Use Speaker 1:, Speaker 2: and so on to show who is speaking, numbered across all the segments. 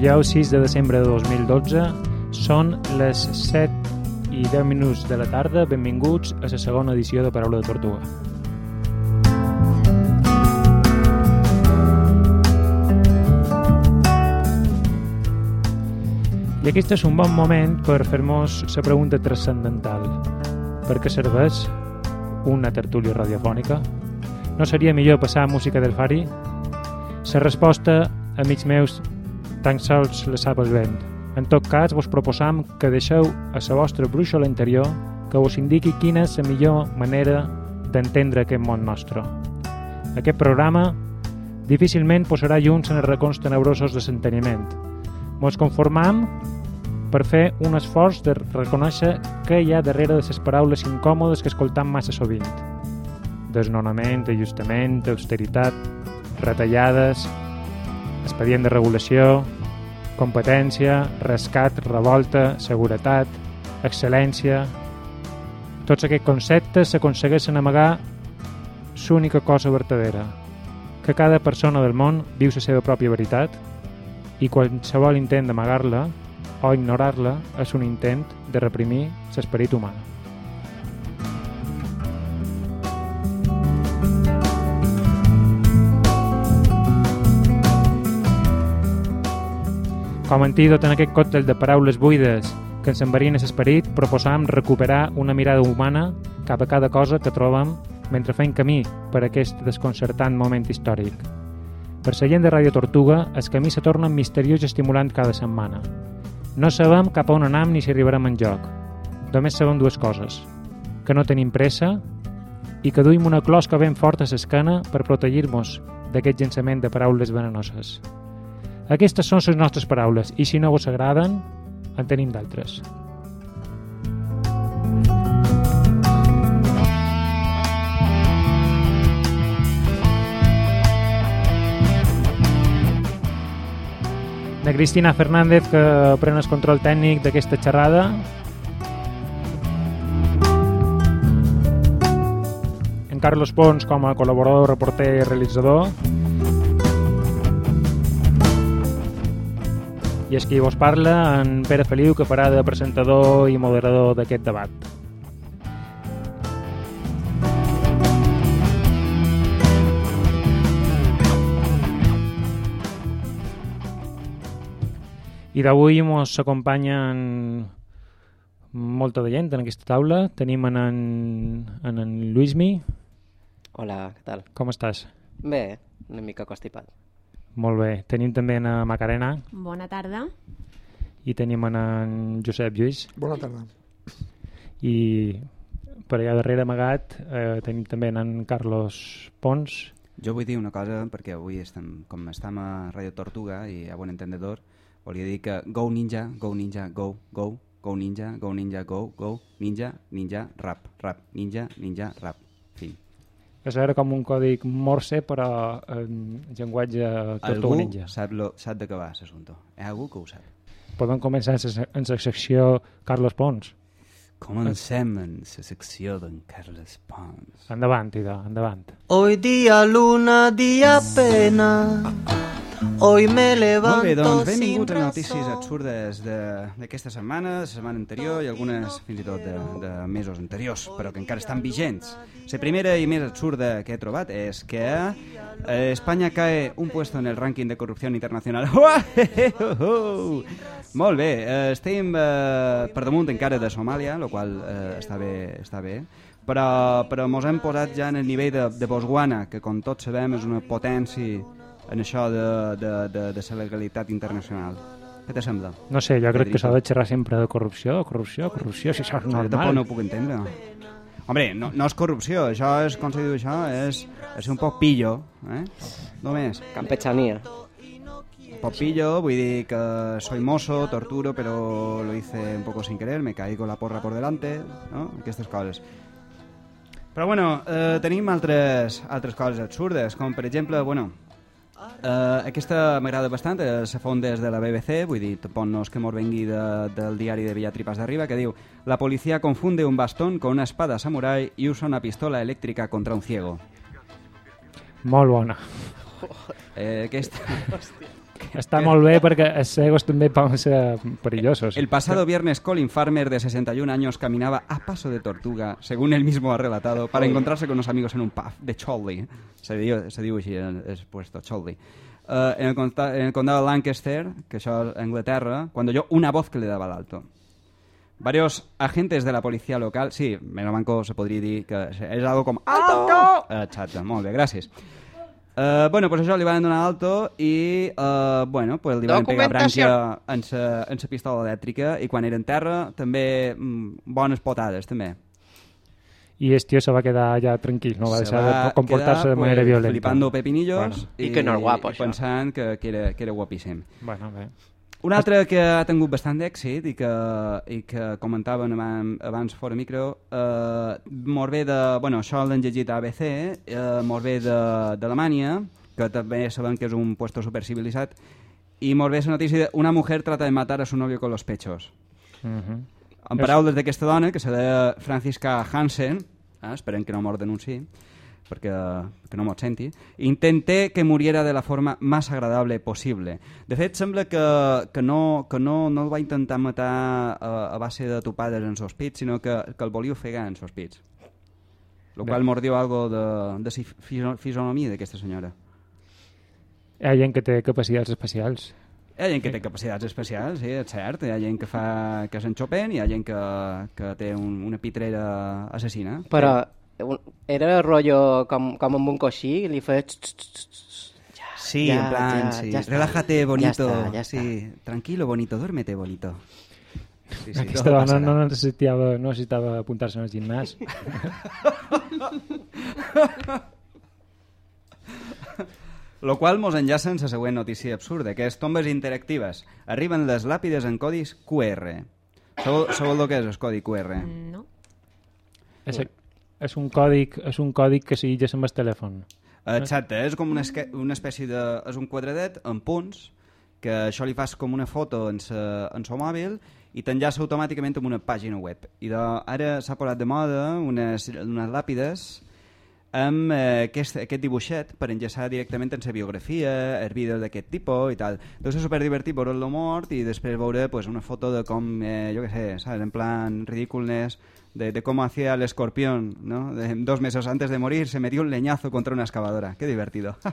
Speaker 1: dijous 6 de desembre de 2012. Són les 7 i 10 minuts de la tarda. Benvinguts a la segona edició de Paraula de Tortuga. I aquest és un bon moment per fer-nos la pregunta transcendental. Per què serveix una tertúlia radiofònica? No seria millor passar música del Fari? La resposta, amics meus, tan sols la sap el vent. En tot cas, vos proposam que deixeu a la vostra bruixa a l'interior que us indiqui quina és la millor manera d'entendre aquest món nostre. Aquest programa difícilment posarà llums en els racons tenebrosos de l'enteniment. Mos conformam per fer un esforç de reconèixer què hi ha darrere de les paraules incòmodes que escoltam massa sovint. Desnonament, ajustament, austeritat, retallades, expedient de regulació, competència, rescat, revolta, seguretat, excel·lència... Tots aquests conceptes s'aconsegueixen amagar l'única cosa vertadera, que cada persona del món viu la seva pròpia veritat i qualsevol intent d'amagar-la o ignorar-la és un intent de reprimir l'esperit humà. Com antídot en aquest còctel de paraules buides que ens enverien l'esperit, proposam recuperar una mirada humana cap a cada cosa que trobem mentre fem camí per aquest desconcertant moment històric. Per la gent de Radio Tortuga, el camí se torna misteriós i estimulant cada setmana. No sabem cap a on anam ni si arribarem en joc. Només sabem dues coses. Que no tenim pressa i que duim una closca ben forta a l'esquena per protegir-nos d'aquest llançament de paraules venenoses. Aquestes són les nostres paraules i si no vos agraden, en tenim d'altres. La Cristina Fernández, que pren el control tècnic d'aquesta xerrada. En Carlos Pons, com a col·laborador, reporter i realitzador. I és qui vos parla, en Pere Feliu, que farà de presentador i moderador d'aquest debat. I d'avui ens acompanyen molta de gent en aquesta taula. Tenim en en, en, en Luismi.
Speaker 2: Hola, què tal?
Speaker 1: Com estàs?
Speaker 2: Bé, una mica constipat.
Speaker 1: Molt bé. Tenim també en Macarena
Speaker 3: Bona tarda.
Speaker 1: i tenim en, en Josep Lluís.
Speaker 4: Bona tarda.
Speaker 1: I per allà darrere amagat eh, tenim també en Carlos Pons.
Speaker 5: Jo vull dir una cosa, perquè avui estem, com estem a Radio Tortuga i a bon entendedor, volia dir que go ninja, go ninja, go, go, go ninja, go ninja, go, go, ninja, ninja, rap, rap, ninja, ninja, rap.
Speaker 1: És era com un còdic morse però en llenguatge
Speaker 5: Algú
Speaker 1: ninja.
Speaker 5: sap, lo, sap de què va l'assumpte. Hi ha algú que ho sap.
Speaker 1: Podem començar en la secció Carlos Pons.
Speaker 5: Comencem en la secció d'en Carles Pons.
Speaker 1: Endavant, idò, endavant.
Speaker 6: Hoy día luna, día pena. Hoy me
Speaker 5: Molt
Speaker 6: levanto
Speaker 5: bé, doncs
Speaker 6: sin
Speaker 5: benvinguts a notícies absurdes de- d'aquesta setmana, de la setmana anterior i algunes fins i tot de, de mesos anteriors, però que encara estan vigents. La primera i més absurda que he trobat és que eh, Espanya cae un puesto en el rànquing de corrupció internacional. Molt bé, eh, estem eh, per damunt encara de Somàlia, el qual eh, està bé, està bé però, però mos hem posat ja en el nivell de, de Botswana, que com tots sabem és una potència en això de, de, de, de la legalitat internacional. Què te sembla?
Speaker 1: No sé, jo crec que s'ha de xerrar sempre de corrupció, corrupció, corrupció, si això és
Speaker 5: Jo tampoc
Speaker 1: normal.
Speaker 5: no ho puc entendre. Hombre, no, no és corrupció, això és, com se diu això, és, és un poc pillo, eh? Només.
Speaker 2: Campechania.
Speaker 5: Un poc pillo, vull dir que soy mozo, torturo, pero lo hice un poco sin querer, me caí con la porra por delante, no? Aquestes coses. Però bueno, eh, tenim altres, altres coses absurdes, com per exemple, bueno, eh, aquesta m'agrada bastant, eh, se fon des de la BBC, vull dir, tampoc no és que mos vengui de, del diari de Villatripas d'Arriba, que diu La policía confunde un bastón con una espada samurai y usa una pistola eléctrica contra un ciego.
Speaker 1: Molt bona.
Speaker 5: Eh, aquesta,
Speaker 1: Està molt bé perquè els cegos també poden ser perillosos.
Speaker 5: El pasado viernes Colin Farmer, de 61 años, caminaba a paso de tortuga, según él mismo ha relatado, para encontrarse con unos amigos en un pub de Cholly. Se diu, se diu així, és puesto, Cholly. Eh, en, el conta- en el condado de Lancaster, que això és Inglaterra, cuando oyó una voz que le daba el alto. Varios agentes de la policía local... Sí, menos banco se podria dir que és algo com... Alto! Exacte, molt bé, gràcies. Uh, bueno, pues això li van donar alto i, uh, bueno, pues li van pegar branca en sa, en sa pistola elèctrica i quan era en terra també mm, bones potades, també.
Speaker 1: I el tio se va quedar allà tranquil, no va
Speaker 5: Se
Speaker 1: deixar
Speaker 5: va
Speaker 1: de comportar-se de manera
Speaker 5: pues,
Speaker 1: violenta.
Speaker 5: Flipando pepinillos
Speaker 1: Bueno.
Speaker 2: I que no és guapo,
Speaker 5: i
Speaker 2: això.
Speaker 5: pensant que, que, era, que era guapíssim.
Speaker 1: Bueno, bé.
Speaker 5: Un altre que ha tingut bastant d'èxit i que, i que comentaven abans, abans fora micro, eh, molt bé de... Bueno, això l'han llegit a ABC, eh, molt bé d'Alemanya, que també sabem que és un puesto supercivilitzat, i molt bé la notícia de una mujer trata de matar a su novio con los pechos.
Speaker 1: Mhm.
Speaker 5: En paraules d'aquesta dona, que se deia Francisca Hansen, eh, esperem que no mos denunciï, perquè que no mos senti, intenté que muriera de la forma más agradable possible. De fet, sembla que, que, no, que no, no el va intentar matar a, a base de topades en sos pits, sinó que, que el volia ofegar en sos pits. Lo
Speaker 1: Bé.
Speaker 5: qual mordió algo de, de fisonomia d'aquesta senyora.
Speaker 1: Hi ha gent que té capacitats especials.
Speaker 5: Hi ha gent que té capacitats especials, sí, és cert. Hi ha gent que fa que se'n xopen i hi ha gent que, que té un, una pitrera assassina.
Speaker 2: Però era rotllo com, com amb un coixí, li feia... Ja,
Speaker 5: Sí,
Speaker 2: ja,
Speaker 5: en plan,
Speaker 2: ja,
Speaker 5: sí.
Speaker 2: ja està.
Speaker 5: Relájate, bonito.
Speaker 2: Ja està, ja està.
Speaker 5: Sí, tranquilo, bonito, duérmete, bonito. Sí, sí,
Speaker 1: Aquesta dona
Speaker 5: passarà.
Speaker 1: no necessitava, no necessitava apuntar-se el gimnàs.
Speaker 5: Lo qual mos enllaça en la següent notícia absurda, que és tombes interactives. Arriben les làpides en codis QR. Sabeu, sabeu el que és el codi QR?
Speaker 3: No.
Speaker 1: És, és, un còdic, és un còdic que s'illeix amb el telèfon.
Speaker 5: Exacte, és com una, una espècie de... És un quadradet amb punts, que això li fas com una foto en sa, en mòbil i t'enllaça automàticament amb una pàgina web. I de, ara s'ha posat de moda unes, unes làpides amb eh, aquest, aquest dibuixet per enllaçar directament en sa biografia, els vídeos d'aquest tipus i tal. Doncs és superdivertit veure-lo mort i després veure pues, una foto de com, eh, jo què sé, ¿sabes? en plan ridiculness, de, de cómo hacía el escorpión, ¿no? De- dos meses antes de morir se metió un leñazo contra una excavadora. Qué divertido.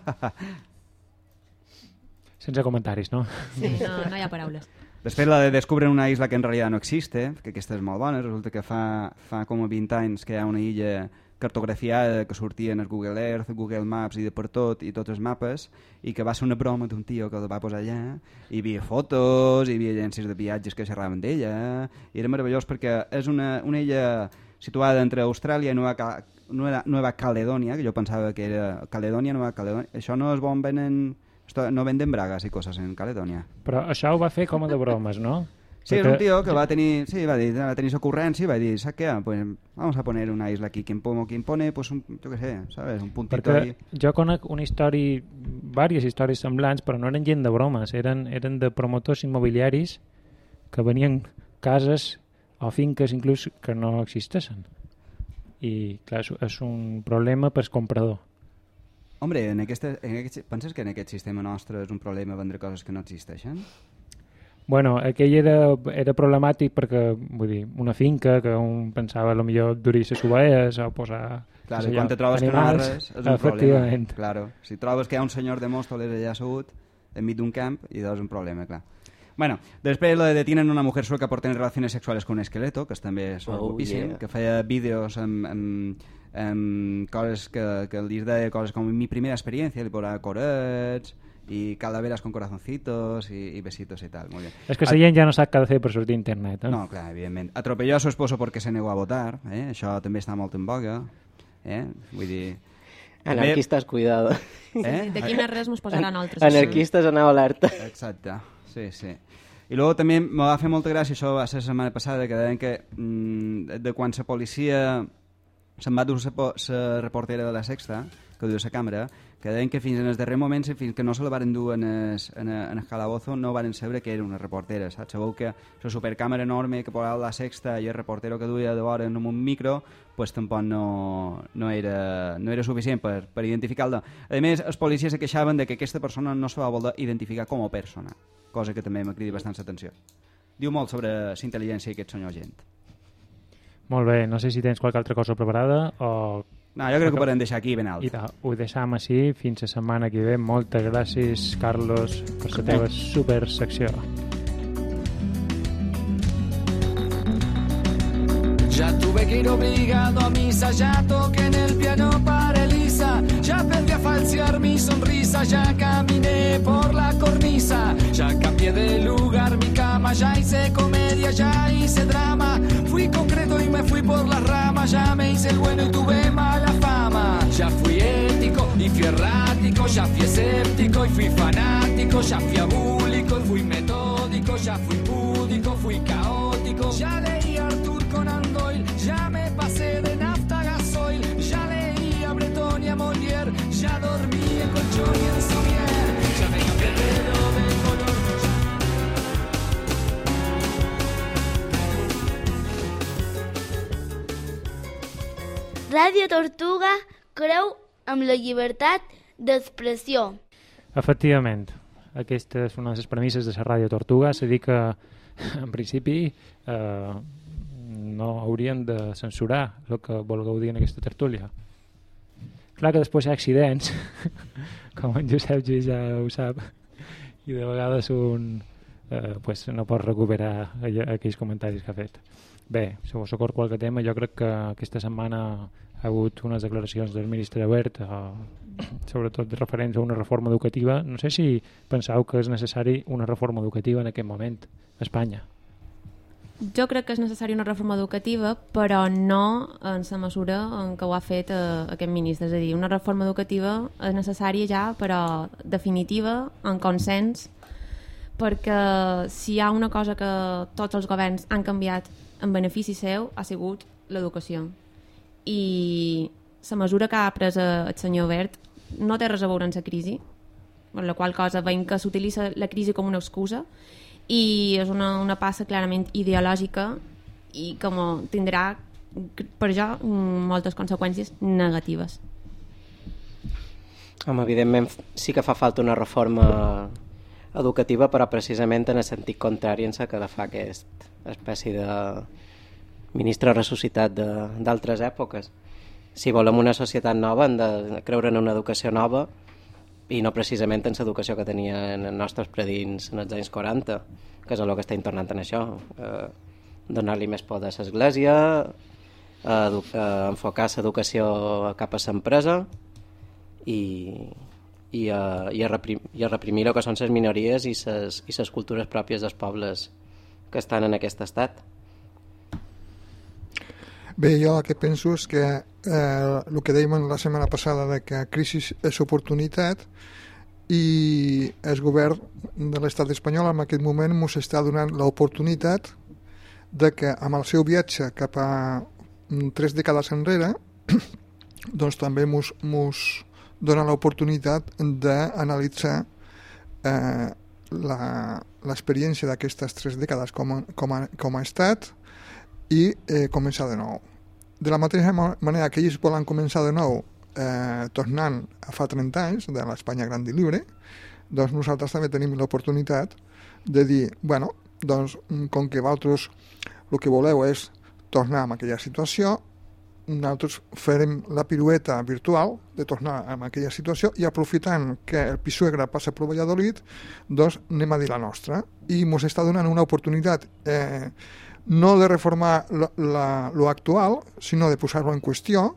Speaker 1: Sense comentaris, no?
Speaker 3: Sí, no, no hi ha paraules.
Speaker 5: Després la de descobren una isla que en realitat no existe, que aquesta és molt bona, resulta que fa, fa com a 20 anys que hi ha una illa cartografiada que sortia en el Google Earth, Google Maps i de per tot, i tots els mapes, i que va ser una broma d'un tio que el va posar allà, hi havia fotos, hi havia agències de viatges que xerraven d'ella, i era meravellós perquè és una, una illa situada entre Austràlia i Nova, Ca Nueva, Nueva Caledònia, que jo pensava que era Caledònia, Nova Caledònia, això no es bon venen... No venden bragas i coses en Caledònia.
Speaker 1: Però això ho va fer com a de bromes, no?
Speaker 5: Sí, és un tío que va tenir, sí, va dir, va tenir su ocurrencia y va dir, ¿sabes qué? Pues vamos a poner una isla aquí. Quien, pongo, quien pone, pues un, yo qué sé, ¿sabes? Un puntito
Speaker 1: Perquè
Speaker 5: ahí.
Speaker 1: jo conec una història, diverses històries semblants, però no eren gent de bromes, eren, eren de promotors immobiliaris que venien cases o finques inclús que no existeixen. I, clar, és, és un problema per comprador.
Speaker 5: Hombre, en aquesta, en aquest, penses que en aquest sistema nostre és un problema vendre coses que no existeixen?
Speaker 1: Bueno, aquell era, era problemàtic perquè, vull dir, una finca que un pensava a lo millor durir les ovelles o posar... Sé
Speaker 5: i quan te trobes que no hi ha
Speaker 1: animals,
Speaker 5: res, és un problema. Claro, si trobes que hi ha un senyor de Mòstoles allà assegut enmig d'un camp, i és un problema, clar. Bueno, després lo de detienen una mujer sueca por tener relaciones sexuales con un esqueleto, que també és
Speaker 2: Oh,
Speaker 5: guapíssim,
Speaker 2: yeah.
Speaker 5: que feia vídeos amb, amb, amb coses que, que li deia coses com mi primera experiencia, li posava corets i calaveras con corazoncitos i, i besitos i tal, molt bé.
Speaker 1: És que la gent ja no sap què ha de fer per sortir a internet. Eh?
Speaker 5: No, clar, evidentment. Atropelló a su esposo porque se negó a votar, eh? això també està molt en boga. Eh? Vull dir...
Speaker 2: Anarquistes, cuidado.
Speaker 5: Eh?
Speaker 3: D'aquí més res mos posaran altres.
Speaker 2: Anarquistes, aneu alerta.
Speaker 5: Exacte, sí, sí. I luego també me va fer molta gràcia, això va ser la setmana passada, que deien que mm, de quan la policia se'n va dur la reportera de la Sexta, que diu la càmera, que deien que fins en el darrer moment, fins que no se la varen dur en el, en el, en el calabozo, no varen saber que era una reportera, saps? Sabeu que la supercàmera enorme que posava la Sexta i el reportero que duia de vora en un micro, pues tampoc no, no, era, no era suficient per, per identificar-la. A més, els policies se queixaven de que aquesta persona no se va voler identificar com a persona, cosa que també m'ha cridat bastant l'atenció. Diu molt sobre la intel·ligència d'aquest senyor gent.
Speaker 1: Molt bé, no sé si tens qualque altra cosa preparada o...
Speaker 5: No, jo crec que ho podem deixar aquí ben alt.
Speaker 1: I ta, ho deixam així fins la setmana que ve. Moltes gràcies, Carlos, per la teva super secció.
Speaker 4: Ya tuve que ir obligado a misa, ya toqué en el piano para a mi sonrisa, ya caminé por la cornisa, ya cambié de lugar mi cama, ya hice comedia, ya hice drama, fui concreto y me fui por las ramas, ya me hice el bueno y tuve mala fama, ya fui ético y fui errático, ya fui escéptico y fui fanático, ya fui abúlico y fui metódico, ya fui púdico, fui caótico, ya leí
Speaker 7: Ràdio Tortuga creu amb la llibertat d'expressió.
Speaker 1: Efectivament, aquesta és una de les premisses de la Ràdio Tortuga. És a dir que, en principi, eh, no haurien de censurar el que vulgueu dir en aquesta tertúlia. Clar que després hi ha accidents, com en Josep Lluís ja ho sap, i de vegades un eh, pues no pot recuperar aquells comentaris que ha fet. Bé, vos acord qualque tema, jo crec que aquesta setmana ha hagut unes declaracions del ministre Wert, eh, sobretot referents a una reforma educativa. No sé si penseu que és necessari una reforma educativa en aquest moment a Espanya.
Speaker 3: Jo crec que és necessària una reforma educativa, però no en la mesura en què ho ha fet eh, aquest ministre. És a dir, una reforma educativa és necessària ja, però definitiva, en consens, perquè si hi ha una cosa que tots els governs han canviat en benefici seu ha sigut l'educació. I la mesura que ha pres eh, el senyor Bert no té res a veure amb la crisi, per la qual cosa veiem que s'utilitza la crisi com una excusa i és una, una passa clarament ideològica i com tindrà per jo moltes conseqüències negatives.
Speaker 2: Home, evidentment sí que fa falta una reforma educativa, però precisament en el sentit contrari en que la fa aquest espècie de ministre ressuscitat d'altres èpoques. Si volem una societat nova hem de creure en una educació nova i no precisament en l'educació que tenien els nostres predins en els anys 40, que és el que estem tornant en això. Eh, Donar-li més poder a l'església, edu- a enfocar l'educació cap a l'empresa i, i, a, i, a reprim, i a reprimir el que són les minories i les i ses cultures pròpies dels pobles que estan en aquest estat.
Speaker 8: Bé, jo el que penso és que eh, el que dèiem la setmana passada de que crisi és oportunitat i el govern de l'estat espanyol en aquest moment ens està donant l'oportunitat de que amb el seu viatge cap a tres dècades enrere doncs també ens dona l'oportunitat d'analitzar eh, l'experiència d'aquestes tres dècades com, com, com ha estat i eh, començar de nou. De la mateixa ma- manera que ells volen començar de nou eh, tornant a fa 30 anys de l'Espanya gran i lliure, doncs nosaltres també tenim l'oportunitat de dir, bueno, doncs mm, com que vosaltres el que voleu és tornar a aquella situació, nosaltres farem la pirueta virtual de tornar a aquella situació i aprofitant que el Pisuegra passa per Valladolid, doncs anem a dir la nostra. I ens està donant una oportunitat eh, no de reformar lo, actual, sinó de posar-lo en qüestió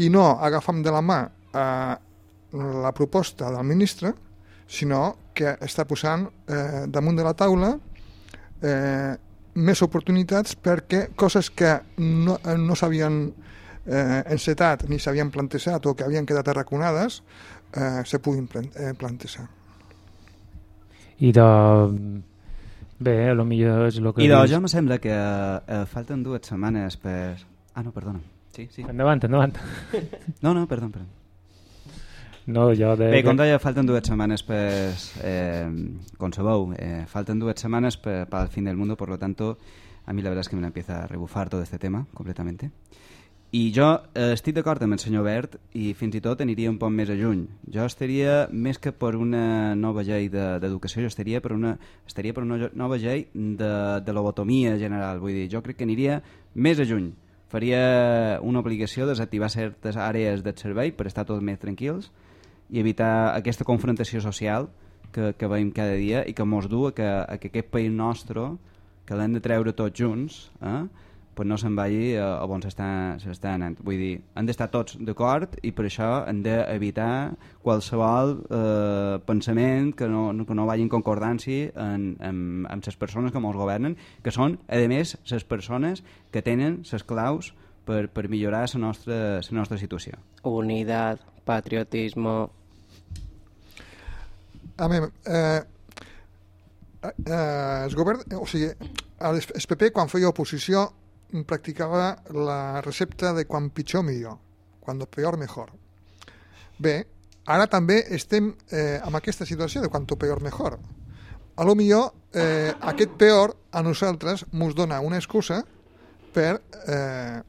Speaker 8: i no agafam de la mà eh, la proposta del ministre, sinó que està posant eh, damunt de la taula eh, més oportunitats perquè coses que no, eh, no s'havien eh, encetat ni s'havien plantejat o que havien quedat arraconades eh, se puguin eh, plantejar.
Speaker 1: I de... Bé, a lo millor és el que...
Speaker 5: I
Speaker 1: dius.
Speaker 5: jo me sembla que eh, falten dues setmanes per... Ah, no, perdona. Sí, sí.
Speaker 1: Endavant, endavant.
Speaker 5: No, no, perdó, perdó.
Speaker 1: No, jo de...
Speaker 5: Bé, com deia, falten dues setmanes per... Eh, com sabeu, eh, faltan dues setmanes per, para el fin del mundo, por lo tanto, a mi la verdad es que me empieza a rebufar todo este tema completamente. I jo eh, estic d'acord amb el senyor Bert i fins i tot aniria un poc més a lluny. Jo estaria, més que per una nova llei d'educació, de, jo estaria per una, estaria per una nova llei de, de lobotomia general. Vull dir, jo crec que aniria més a lluny. Faria una obligació de desactivar certes àrees del servei per estar tots més tranquils i evitar aquesta confrontació social que, que veiem cada dia i que mos du a que, a que aquest país nostre, que l'hem de treure tots junts, eh, pues no se'n vagi a, a on s'està anant. Vull dir, han d'estar tots d'acord i per això han d'evitar qualsevol eh, pensament que no, que no vagi en concordància en, amb, amb les persones que ens governen, que són, a més, les persones que tenen les claus per, per millorar la nostra, la nostra situació.
Speaker 2: Unitat, patriotisme...
Speaker 8: A veure, eh, eh, el govern, o sigui, el PP quan feia oposició practicava la recepta de quan pitjor millor, quan peor mejor. Bé, ara també estem eh, amb aquesta situació de quanto peor mejor. A lo millor eh, aquest peor a nosaltres ens dona una excusa per, eh,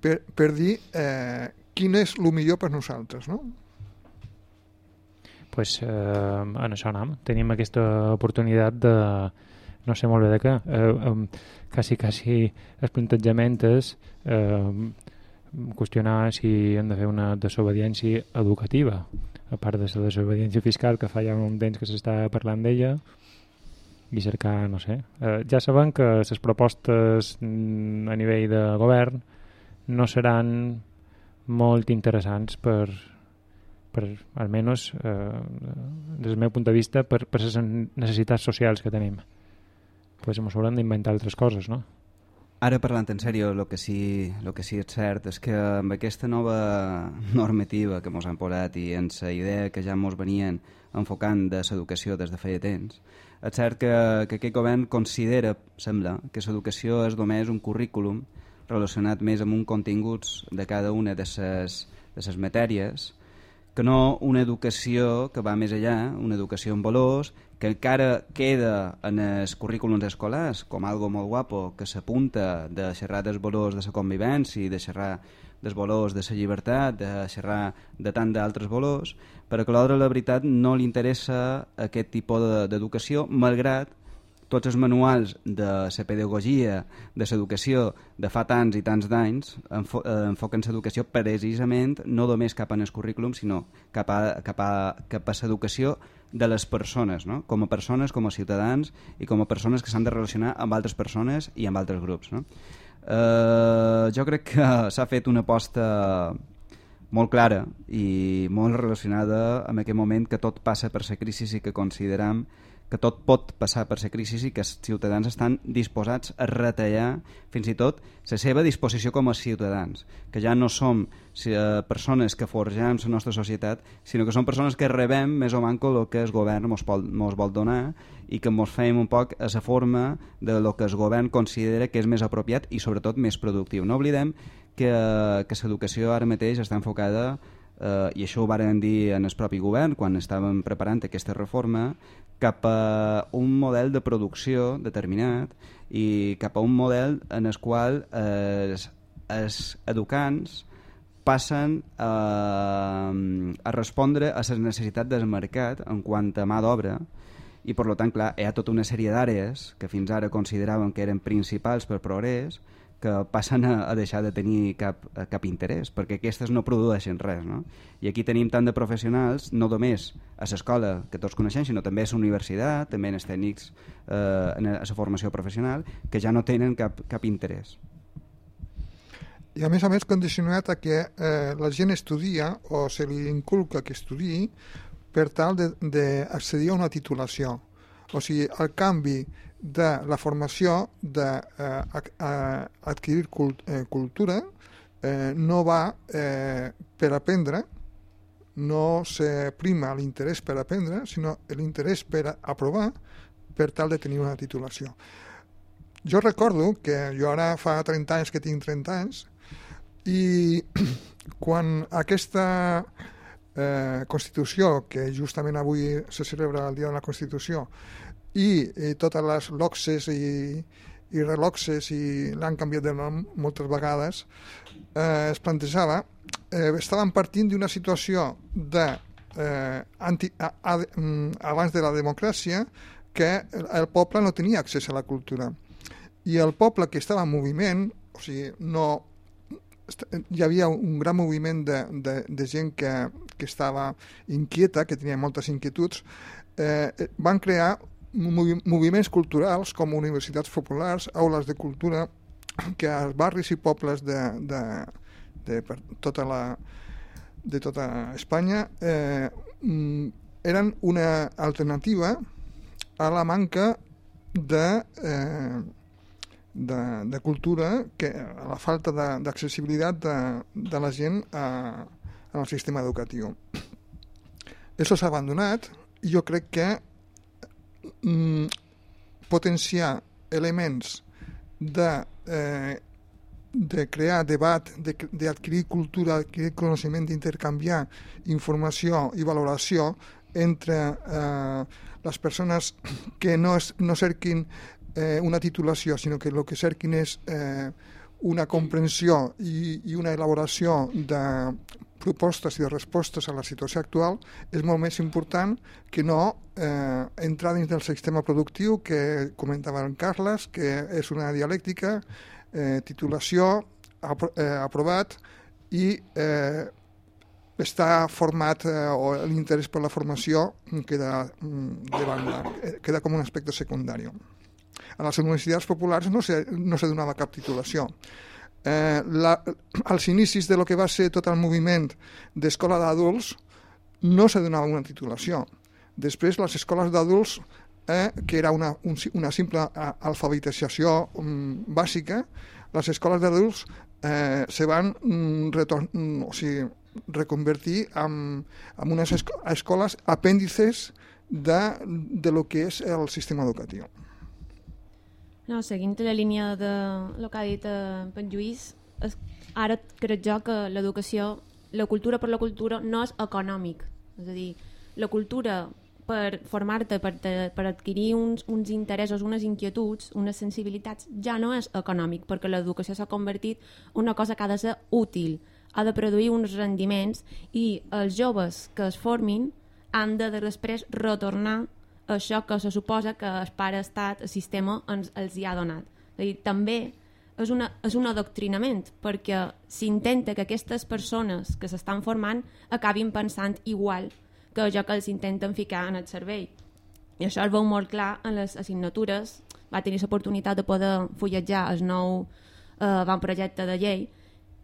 Speaker 8: per, per dir eh, quin és el millor per nosaltres, no?
Speaker 1: Pues, eh, en això anem. Tenim aquesta oportunitat de, no sé molt bé de què, eh, eh, quasi, quasi el plantejament és eh, qüestionar si hem de fer una desobediència educativa, a part de la desobediència fiscal que fa ja un temps que s'està parlant d'ella, i cercar, no sé... Eh, ja sabem que les propostes mm, a nivell de govern no seran molt interessants per, per almenys, eh, des del meu punt de vista, per, per les necessitats socials que tenim pues ens hauran d'inventar altres coses, no?
Speaker 5: Ara parlant en sèrio, el que, sí, lo que sí és cert és que amb aquesta nova normativa que ens han posat i en la idea que ja ens venien enfocant de l'educació des de feia temps, és cert que, que aquest govern considera, sembla, que l'educació és només un currículum relacionat més amb un continguts de cada una de les de ses matèries, que no una educació que va més allà, una educació amb valors, que encara queda en els currículums escolars com algo molt guapo, que s'apunta de xerrar dels valors de la convivència, de xerrar dels valors de la llibertat, de xerrar de tant d'altres valors, però que l'altre, la veritat, no li interessa aquest tipus d'educació, malgrat tots els manuals de la pedagogia, de l'educació de fa tants i tants d'anys enfo eh, enfoquen l'educació precisament no només cap en el currículum, sinó cap a, cap a, cap a l'educació de les persones, no? com a persones, com a ciutadans i com a persones que s'han de relacionar amb altres persones i amb altres grups. No? Eh, jo crec que s'ha fet una aposta molt clara i molt relacionada amb aquest moment que tot passa per la crisi i que consideram que tot pot passar per la crisi i que els ciutadans estan disposats a retallar fins i tot la seva disposició com a ciutadans, que ja no som eh, persones que forgem la nostra societat, sinó que som persones que rebem més o manco el que el govern ens vol, donar i que ens fem un poc a la forma de lo que el govern considera que és més apropiat i sobretot més productiu. No oblidem que, que l'educació ara mateix està enfocada eh, i això ho varen dir en el propi govern quan estàvem preparant aquesta reforma, cap a un model de producció determinat i cap a un model en el qual els, els educants passen a, a respondre a les necessitats del mercat en quant a mà d'obra. I per tant clar, hi ha tota una sèrie d'àrees que fins ara consideraven que eren principals per progrés que passen a, a deixar de tenir cap, cap interès, perquè aquestes no produeixen res. No? I aquí tenim tant de professionals, no només a l'escola que tots coneixem, sinó també a la universitat, també en els tècnics, eh, en la formació professional, que ja no tenen cap, cap interès.
Speaker 8: I a més a més condicionat a que eh, la gent estudia o se li inculca que estudi per tal d'accedir a una titulació. O sigui, el canvi de la formació d'adquirir eh, cult, eh, cultura eh, no va eh, per aprendre, no se prima l'interès per aprendre, sinó l'interès per aprovar per tal de tenir una titulació. Jo recordo que jo ara fa 30 anys que tinc 30 anys, I quan aquesta eh, Constitució, que justament avui se celebra el Dia de la Constitució, i, i totes les loxes i, i reloxes i l'han canviat de nom moltes vegades, eh, es plantejava, eh, estaven partint d'una situació de eh, anti, a, a, mm, abans de la democràcia que el, el poble no tenia accés a la cultura. I el poble que estava en moviment, o sigui, no, hi havia un gran moviment de, de, de gent que, que estava inquieta, que tenia moltes inquietuds, eh, van crear moviments culturals com universitats populars, aules de cultura, que als barris i pobles de, de, de per tota la de tota Espanya eh, mm, eren una alternativa a la manca de, eh, de, de cultura, que, a la falta d'accessibilitat de, de, de la gent a, al sistema educatiu. Això s'ha abandonat i jo crec que mm, potenciar elements de, eh, de crear debat, d'adquirir de, cultura, adquirir coneixement, d'intercanviar informació i valoració entre eh, les persones que no, es, no cerquin eh, una titulació, sinó que el que cerquin és eh, una comprensió i, i una elaboració de propostes i de respostes a la situació actual és molt més important que no eh, entrar dins del sistema productiu que comentava en Carles, que és una dialèctica, eh, titulació, apro eh, aprovat i eh, està format eh, o l'interès per la formació queda mm, de banda, eh, queda com un aspecte secundari. A les universitats populars no se, no se donava cap titulació eh, la, als inicis de lo que va ser tot el moviment d'escola d'adults no se donava una titulació. Després les escoles d'adults, eh, que era una, un, una simple alfabetització um, bàsica, les escoles d'adults eh, se van um, retorn, um, o sigui, reconvertir en, en unes escoles apèndices de, de lo que és el sistema educatiu.
Speaker 3: No, seguint la línia de el que ha dit eh, en Lluís, es, ara crec jo que l'educació, la cultura per la cultura no és econòmic. És a dir, la cultura per formar-te, per, per adquirir uns, uns interessos, unes inquietuds, unes sensibilitats, ja no és econòmic, perquè l'educació s'ha convertit en una cosa que ha de ser útil, ha de produir uns rendiments i els joves que es formin han de, de després retornar això que se suposa que el pare estat, el sistema, ens, els hi ha donat. És dir, també és, una, és un adoctrinament, perquè s'intenta que aquestes persones que s'estan formant acabin pensant igual que allò que els intenten ficar en el cervell. I això es veu molt clar en les assignatures. Va tenir l'oportunitat de poder fulletjar el nou eh, projecte de llei.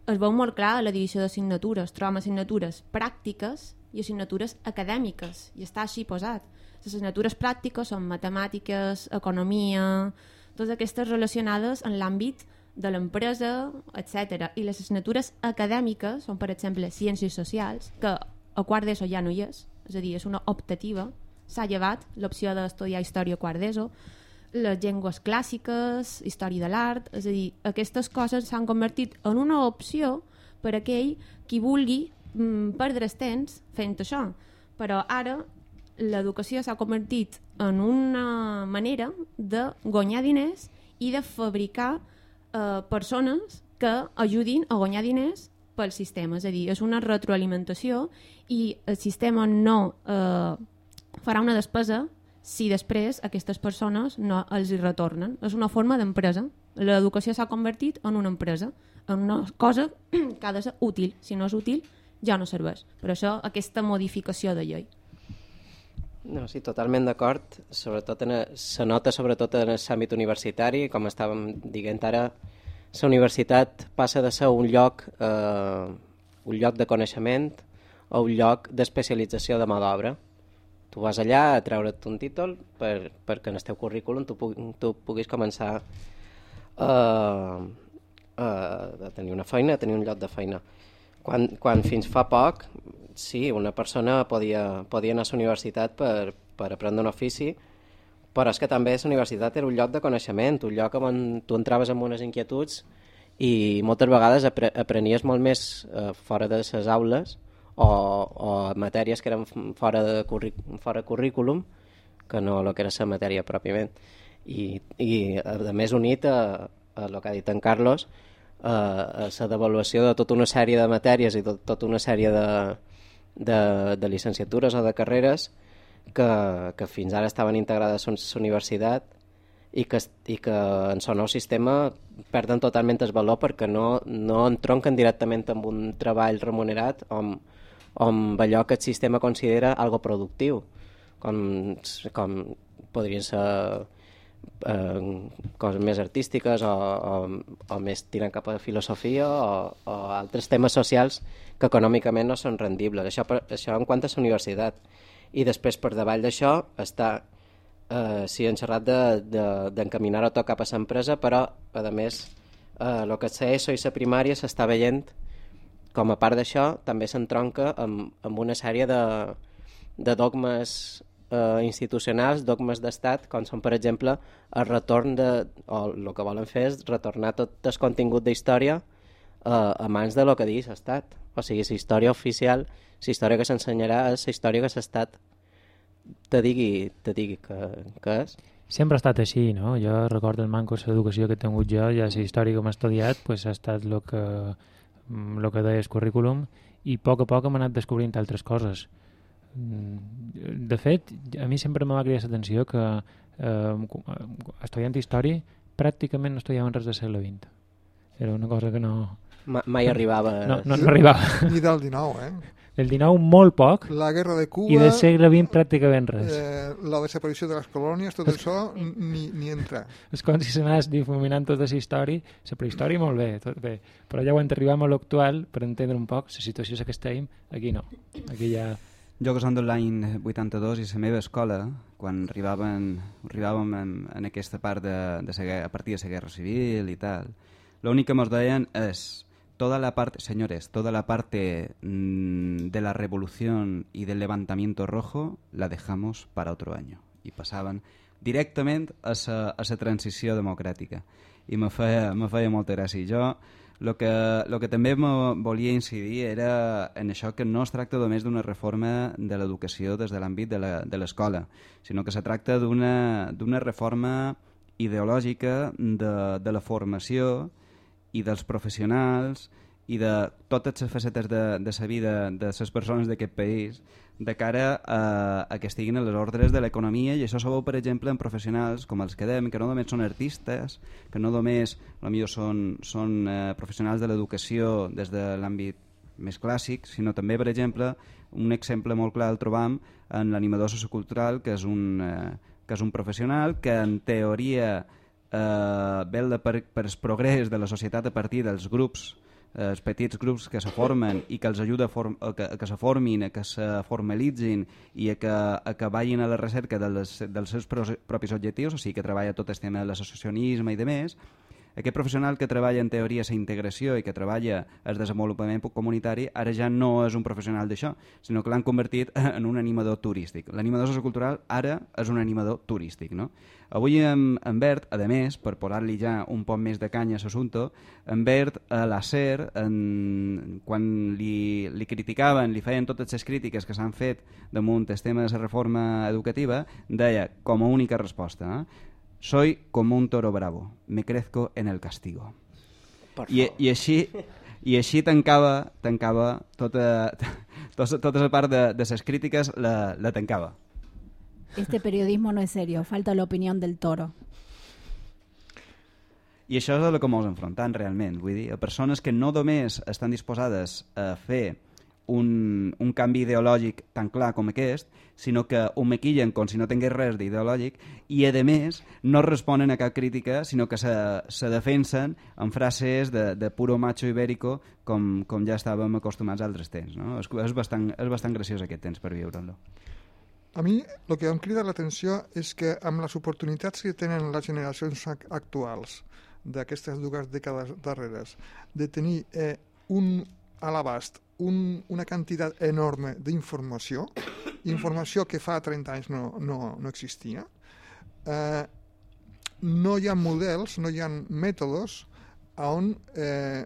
Speaker 3: Es veu molt clar a la divisió d'assignatures. Trobem assignatures pràctiques i assignatures acadèmiques. I està així posat les assignatures pràctiques són matemàtiques, economia, totes aquestes relacionades en l'àmbit de l'empresa, etc. I les assignatures acadèmiques són, per exemple, ciències socials, que a quart d'ESO ja no hi és, és a dir, és una optativa, s'ha llevat l'opció d'estudiar història a quart d'ESO, les llengües clàssiques, història de l'art, és a dir, aquestes coses s'han convertit en una opció per aquell qui vulgui mm, perdre el temps fent això. Però ara l'educació s'ha convertit en una manera de guanyar diners i de fabricar eh, persones que ajudin a guanyar diners pel sistema. És a dir, és una retroalimentació i el sistema no eh, farà una despesa si després aquestes persones no els hi retornen. És una forma d'empresa. L'educació s'ha convertit en una empresa, en una cosa que ha de ser útil. Si no és útil, ja no serveix. Per això aquesta modificació de llei.
Speaker 2: No, sí, totalment d'acord. Sobretot en, se nota sobretot en l'àmbit universitari, com estàvem dient ara, la universitat passa de ser un lloc, eh, un lloc de coneixement o un lloc d'especialització de mà d'obra. Tu vas allà a treure't un títol per, perquè en el teu currículum tu, tu puguis començar eh, a tenir una feina, a tenir un lloc de feina. Quan, quan fins fa poc sí, una persona podia, podia anar a la universitat per, per aprendre un ofici, però és que també la universitat era un lloc de coneixement, un lloc on tu entraves amb unes inquietuds i moltes vegades apre aprenies molt més eh, fora de les aules o, o matèries que eren fora de fora currículum que no el que era la matèria pròpiament. I, i a més unit a, a el que ha dit en Carlos a, a la devaluació de tota una sèrie de matèries i tot, tota una sèrie de, de, de licenciatures o de carreres que, que fins ara estaven integrades a la universitat i que, i que en el nou sistema perden totalment el valor perquè no, no entronquen directament amb un treball remunerat o amb, o amb allò que el sistema considera algo productiu, com, com podrien ser eh, coses més artístiques o, o, o més tirant cap a filosofia o, o altres temes socials que econòmicament no són rendibles. Això, això en quant a la universitat. I després per davall d'això està eh, sí, enxerrat d'encaminar-ho de, de, tot cap a l'empresa, però, a més, eh, el que és ESO i la primària s'està veient com a part d'això també s'entronca amb, amb una sèrie de, de dogmes eh, institucionals, dogmes d'estat, com són, per exemple, el retorn de... o el que volen fer és retornar tot el contingut d'història eh, a mans de lo que digui l'estat. O sigui, la història oficial, la història que s'ensenyarà és la història que l'estat te digui, te digui que, que és.
Speaker 1: Sempre ha estat així, no? Jo recordo el manco d'educació que he tingut jo, ja la història que m'he estudiat, pues, ha estat el que, lo que deia el currículum, i a poc a poc hem anat descobrint altres coses. Mm, de fet, a mi sempre m'ha cridat l'atenció que eh, estudiant història pràcticament no estudiaven res del segle XX. Era una cosa que no...
Speaker 2: Ma mai arribava...
Speaker 1: No, no, no arribava.
Speaker 8: Ni del XIX, eh?
Speaker 1: Del 19 molt poc.
Speaker 8: La guerra de Cuba...
Speaker 1: I del segle XX pràcticament res.
Speaker 8: Eh, la desaparició de les colònies, tot es... això, ni, ni entra.
Speaker 1: És com si s'anés difuminant tota la història. La prehistòria molt bé, tot bé. Però ja quan arribem a l'actual, per entendre un poc la situació que estem, aquí no. Aquí ja...
Speaker 5: Jo que som de l'any 82 i la meva escola, quan arribaven, arribàvem en, en aquesta part de, de la, a partir de la Guerra Civil i tal, l'únic que ens deien és toda la parte, señores, toda la parte mmm, de la revolución y del levantamiento rojo la dejamos para otro año. I passaven directament a sa, a sa transició democràtica. I me feia, me feia molta gràcia. Jo el que, lo que també volia incidir era en això que no es tracta només d'una reforma de l'educació des de l'àmbit de l'escola, sinó que se tracta d'una reforma ideològica de, de la formació i dels professionals i de totes les facetes de, de la vida de les persones d'aquest país de cara a, a que estiguin a les ordres de l'economia. I això veu, per exemple, en professionals com els que dèiem, que no només són artistes, que no només potser són, són eh, professionals de l'educació des de l'àmbit més clàssic, sinó també, per exemple, un exemple molt clar el trobam en l'animador sociocultural, que és un, eh, que és un professional que en teoria eh, vel per, per el progrés de la societat a partir dels grups els petits grups que se formen i que els ajuda a, form, a que, a que se formin, a que se formalitzin i a que, a que vagin a la recerca de les, dels seus propis objectius, o sigui que treballa tot el tema de l'associacionisme i de més, aquest professional que treballa en teoria la integració i que treballa el desenvolupament comunitari ara ja no és un professional d'això, sinó que l'han convertit en un animador turístic. L'animador sociocultural ara és un animador turístic. No? Avui en, en Bert, a més, per posar-li ja un poc més de canya a l'assumpte, en Bert a la SER, en, quan li, li criticaven, li feien totes les crítiques que s'han fet damunt el tema de la reforma educativa, deia com a única resposta, eh? Soy como un toro bravo, me crezco en el castigo. I, i, així, i així tancava, tancava tota, tota, tota la part de, de les crítiques la, la tancava.
Speaker 9: Este periodismo no es serio, falta la opinión del toro.
Speaker 5: I això és el que ens enfrontant realment, vull dir, a persones que no només estan disposades a fer un, un canvi ideològic tan clar com aquest, sinó que ho maquillen com si no tingués res d'ideològic i, a més, no responen a cap crítica, sinó que se, se defensen amb frases de, de puro macho ibérico com, com ja estàvem acostumats a altres temps. No? És, és, bastant, és bastant graciós aquest temps per viure-lo.
Speaker 8: A mi el que em crida l'atenció és que amb les oportunitats que tenen les generacions actuals d'aquestes dues dècades darreres de tenir eh, un a l'abast un, una quantitat enorme d'informació, informació que fa 30 anys no, no, no existia. Eh, no hi ha models, no hi ha mètodes on eh,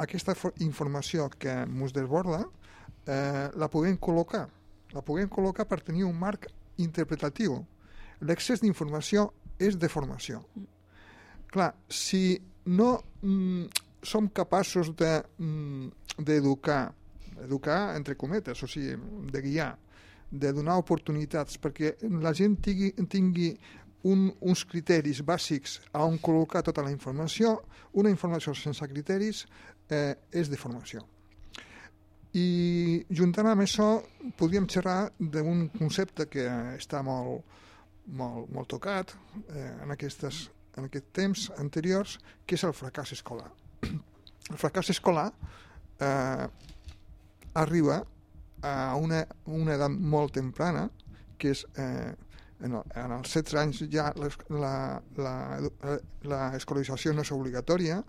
Speaker 8: aquesta fo- informació que ens desborda eh, la puguem col·locar. La puguem col·locar per tenir un marc interpretatiu. L'excés d'informació és deformació. Clar, si no mm, som capaços de, mm, d'educar, educar entre cometes, o sigui, de guiar, de donar oportunitats perquè la gent tingui, tingui un, uns criteris bàsics a on col·locar tota la informació, una informació sense criteris eh, és deformació. I juntant amb això podríem xerrar d'un concepte que està molt, molt, molt tocat eh, en, aquestes, en aquest temps anteriors, que és el fracàs escolar. El fracàs escolar eh, arriba a una, una edat molt temprana, que és eh, en, el, en els 16 anys ja les- la- la- la- l'escolarització no és obligatòria,